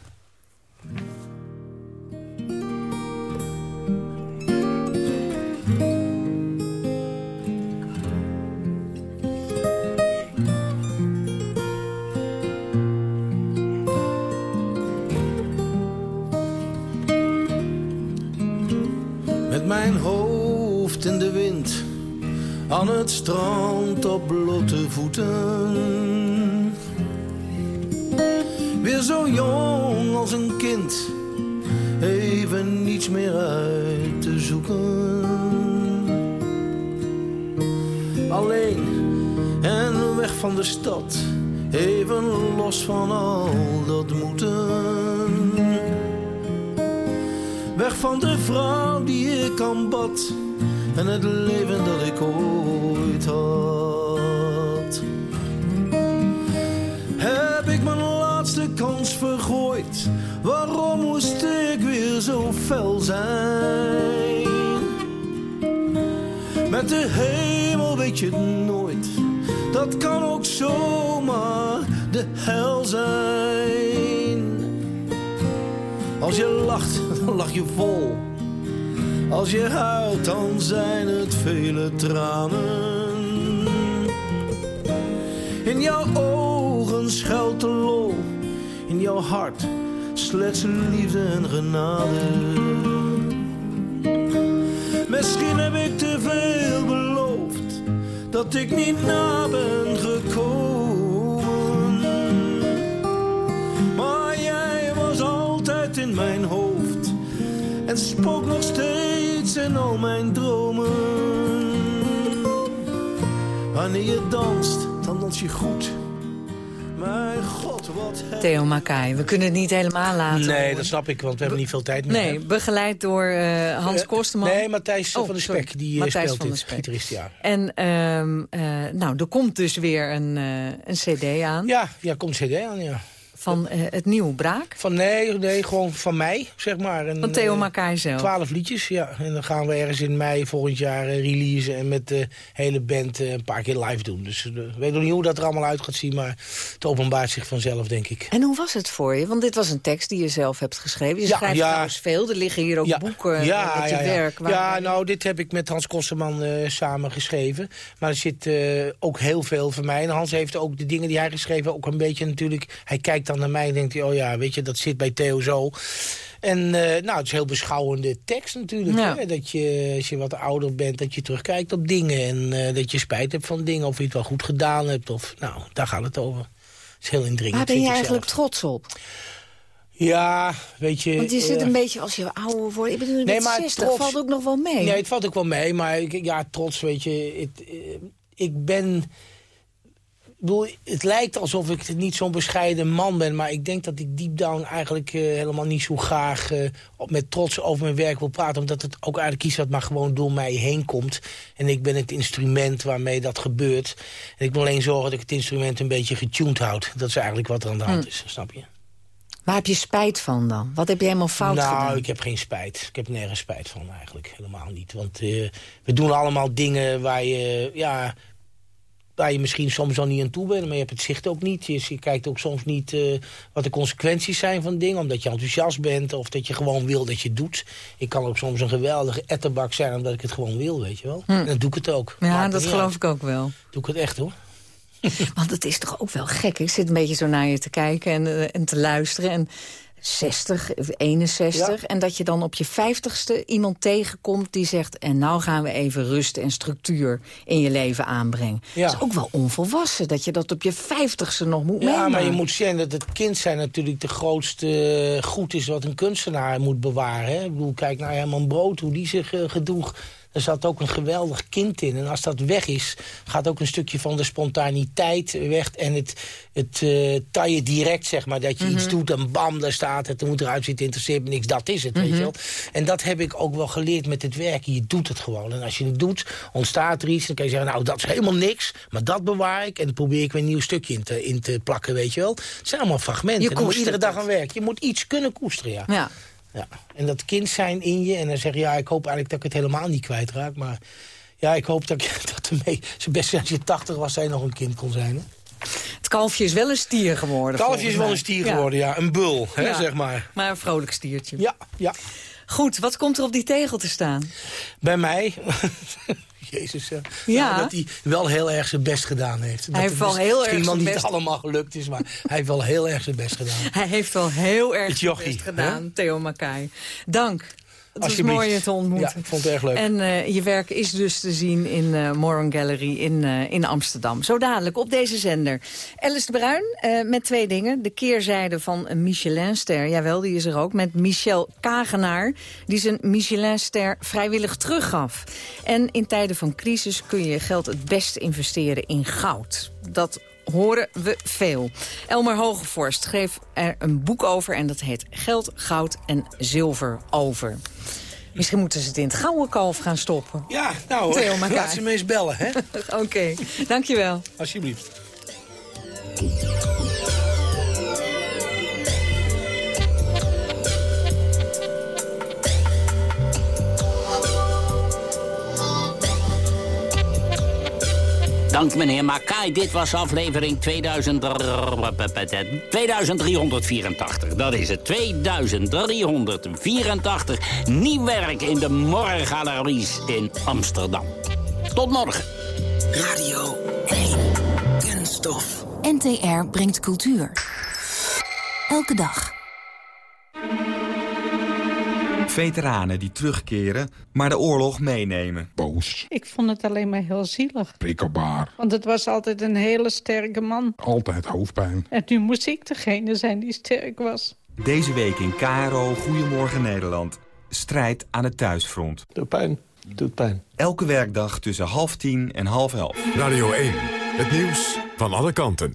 Aan het strand op blote voeten. Weer zo jong als een kind, even niets meer uit te zoeken. Alleen en weg van de stad, even los van al dat moeten. Weg van de vrouw die ik aanbad en het leven dat ik ooit had. Heb ik mijn laatste kans vergooid? Waarom moest ik weer zo fel zijn? Met de hemel weet je het nooit. Dat kan ook zomaar de hel zijn. Als je lacht, dan lach je vol. Als je huilt, dan zijn het vele tranen. In jouw ogen schuilt de lol. In jouw hart slechts liefde en genade. Misschien heb ik te veel beloofd. Dat ik niet na ben gekomen. Maar jij was altijd in mijn hoofd. En spook nog steeds in al mijn dromen. Wanneer je danst, dan dans je goed. Mijn god, wat Theo Makai, we kunnen het niet helemaal laten Nee, horen. dat snap ik, want we hebben niet veel tijd meer. Nee, begeleid door eh, Hans Eh, Kosterman. Nee, Matthijs Oh, van de. Spek, die eh, Matthijs speelt van de dit, Spek. gitarist, ja. En ehm, eh, nou, er komt dus weer een, eh, een cd aan. Ja, ja, komt cd aan, ja. Van eh, het nieuwe Braak. Van nee, nee, gewoon van mij, zeg maar. En, Van Theo eh, Makai zelf. Twaalf liedjes, ja. En dan gaan we ergens in mei volgend jaar eh, releasen... en met de hele band eh, een paar keer live doen. Dus ik weet nog niet hoe dat er allemaal uit gaat zien... maar het openbaart zich vanzelf, denk ik. En hoe was het voor je? Want dit was een tekst die je zelf hebt geschreven. Je Ja, schrijft ja. trouwens veel. Er liggen hier ook boeken met je ja, ja. werk. waar- Ja, nou, dit heb ik met Hans Kosserman eh, samen geschreven. Maar er zit eh, ook heel veel van mij. En Hans heeft ook de dingen die hij geschreven ook een beetje natuurlijk... Hij kijkt dan naar mij en denkt hij, oh ja, weet je, dat zit bij Theo zo. En eh, nou, het is een heel beschouwende tekst natuurlijk. Ja. Hè? Dat je, als je wat ouder bent, dat je terugkijkt op dingen. En eh, dat je spijt hebt van dingen. Of je het wel goed gedaan hebt. Of, nou, daar gaat het over. is heel indringend. Waar ben je eigenlijk zelf. trots op? Ja, weet je... Want je zit eh, een beetje als je ouder wordt. Ik bedoel, Nee, nee, maar 60 trots- valt ook nog wel mee. Nee, het valt ook wel mee, maar ik- ja, trots, weet je. Het, ik ben... Bedoel, het lijkt alsof ik niet zo'n bescheiden man ben... maar ik denk dat ik deep down eigenlijk eh, helemaal niet zo graag... eh, met trots over mijn werk wil praten. Omdat het ook eigenlijk iets wat maar gewoon door mij heen komt. En ik ben het instrument waarmee dat gebeurt. En ik wil alleen zorgen dat ik het instrument een beetje getuned houd. Dat is eigenlijk wat er aan de hand Hm. is, snap je? Waar heb je spijt van dan? Wat heb je helemaal fout nou, gedaan? ik heb geen spijt. Ik heb nergens spijt van eigenlijk. Helemaal niet. Want eh, we doen allemaal dingen waar je, ja, waar je misschien soms al niet aan toe bent. Maar je hebt het zicht ook niet. Je, je kijkt ook soms niet eh, wat de consequenties zijn van dingen. Omdat je enthousiast bent of dat je gewoon wil dat je het doet. Ik kan ook soms een geweldige etterbak zijn omdat ik het gewoon wil, weet je wel. Hm. En dan doe ik het ook. Ja, dat geloof uit. ik ook wel. Doe ik het echt hoor. Want het is toch ook wel gek. Ik zit een beetje zo naar je te kijken en, eh, en te luisteren. En 60, of 61. En dat je dan op je 50ste iemand tegenkomt die zegt... en nou gaan we even rust en structuur in je leven aanbrengen. Ja. Dat is ook wel onvolwassen dat je dat op je 50ste nog moet Ja, meemaken. maar je moet zien dat het kind zijn natuurlijk de grootste eh, goed is wat een kunstenaar moet bewaren. Hè? Ik bedoel, kijk naar Herman Brood, hoe die zich gedroeg. Er zat ook een geweldig kind in. En als dat weg is, gaat ook een stukje van de spontaniteit weg. En het, het eh taille direct, zeg maar. Dat je iets Mhm. doet en bam, daar staat het. Er moet eruit zitten, interesseert me niks. Dat is het, weet Mhm. je wel. En dat heb ik ook wel geleerd met het werken. Je doet het gewoon. En als je het doet, ontstaat er iets. Dan kan je zeggen, nou, dat is helemaal niks. Maar dat bewaar ik. En dan probeer ik weer een nieuw stukje in te, in te plakken, weet je wel. Het zijn allemaal fragmenten. Je moet je iedere dag aan werken. Je moet iets kunnen koesteren, ja. Ja. Ja, en dat kind zijn in je. En dan zeg je, ja, ik hoop eigenlijk dat ik het helemaal niet kwijtraak. Maar ja, ik hoop dat, ik, dat ermee... Zo best als je 80 was, zij nog een kind kon zijn. Hè? Het kalfje is wel een stier geworden. Het kalfje is wel een stier geworden, ja. Een bul, hè, Ja. zeg maar. Maar een vrolijk stiertje. Ja, ja. Goed, wat komt er op die tegel te staan? Bij mij... Jezus, ja. Ja. Nou, dat hij wel heel erg zijn best gedaan heeft. Dat Hij heeft wel heel misschien erg zijn niet best- allemaal gelukt is, maar hij heeft wel heel erg zijn best gedaan. Hij heeft wel heel erg zijn best gedaan? Theo Makai. Dank. Het was mooi je te ontmoeten. Ja, ik vond het erg leuk. En eh, je werk is dus te zien in eh Moron Gallery in, eh, in Amsterdam. Zo dadelijk op deze zender. Alice de Bruin met twee dingen. De keerzijde van een Michelinster. Jawel, die is er ook. Met Michel Kagenaar. Die zijn Michelinster vrijwillig teruggaf. En in tijden van crisis kun je geld het beste investeren in goud. Dat horen we veel. Elmer Hogevorst schreef er een boek over en dat heet Geld, Goud en Zilver over. Misschien moeten ze het in het gouden kalf gaan stoppen. Ja, nou, Theo Makai. laat ze me eens bellen, hè. Oké, dankjewel. Alsjeblieft. Dank meneer Makai. Dit was aflevering 2000... 2384. Dat is het. 2384. Nieuw werk in de Morgaleries in Amsterdam. Tot morgen. Radio 1. Kunststof. NTR brengt cultuur. Elke dag. Veteranen die terugkeren, maar de oorlog meenemen. Boos. Ik vond het alleen maar heel zielig. Prikkelbaar. Want het was altijd een hele sterke man. Altijd hoofdpijn. En nu moest ik degene zijn die sterk was. Deze week in KRO Goedemorgen Nederland. Strijd aan het thuisfront. Doet pijn. Doet pijn. Elke werkdag tussen half tien en half elf. Radio 1. Het nieuws van alle kanten.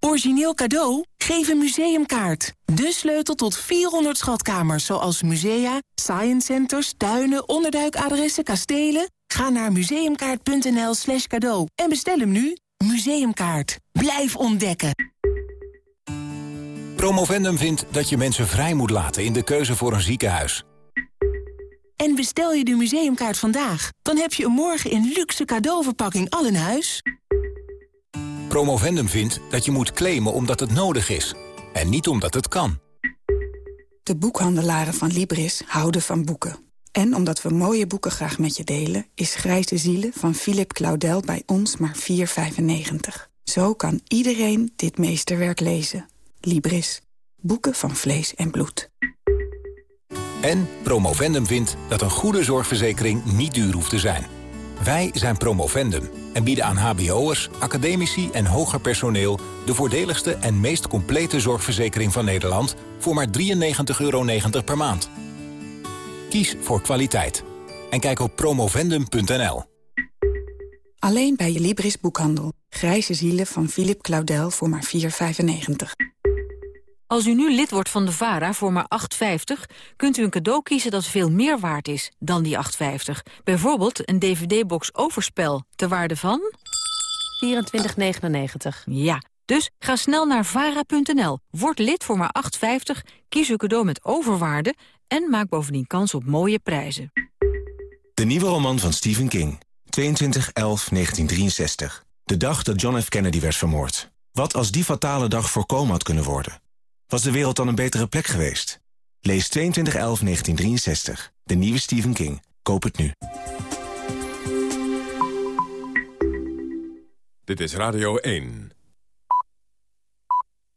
Origineel cadeau? Geef een museumkaart. De sleutel tot 400 schatkamers, zoals musea, science centers, tuinen, onderduikadressen, kastelen. Ga naar museumkaart.nl slash cadeau en bestel hem nu. Museumkaart. Blijf ontdekken. Promovendum vindt dat je mensen vrij moet laten in de keuze voor een ziekenhuis. En bestel je de museumkaart vandaag, dan heb je hem morgen in luxe cadeauverpakking al in huis. Promovendum vindt dat je moet claimen omdat het nodig is. En niet omdat het kan. De boekhandelaren van Libris houden van boeken. En omdat we mooie boeken graag met je delen... is Grijze Zielen van Philip Claudel bij ons maar 4,95. Zo kan iedereen dit meesterwerk lezen. Libris. Boeken van vlees en bloed. En Promovendum vindt dat een goede zorgverzekering niet duur hoeft te zijn. Wij zijn Promovendum en bieden aan hbo'ers, academici en hoger personeel... de voordeligste en meest complete zorgverzekering van Nederland... voor maar 93,90 euro per maand. Kies voor kwaliteit. En kijk op promovendum.nl. Alleen bij je Libris boekhandel. Grijze zielen van Philip Claudel voor maar 4,95. Als u nu lid wordt van de VARA voor maar 8,50... kunt u een cadeau kiezen dat veel meer waard is dan die 8,50. Bijvoorbeeld een dvd-box Overspel, ter waarde van... 24,99. Ja, dus ga snel naar vara.nl, word lid voor maar 8,50... kies uw cadeau met overwaarde en maak bovendien kans op mooie prijzen. De nieuwe roman van Stephen King. 22-11-1963. De dag dat John F. Kennedy werd vermoord. Wat als die fatale dag voorkomen had kunnen worden? Was de wereld dan een betere plek geweest? Lees 22-11-1963. De nieuwe Stephen King. Koop het nu. Dit is Radio 1.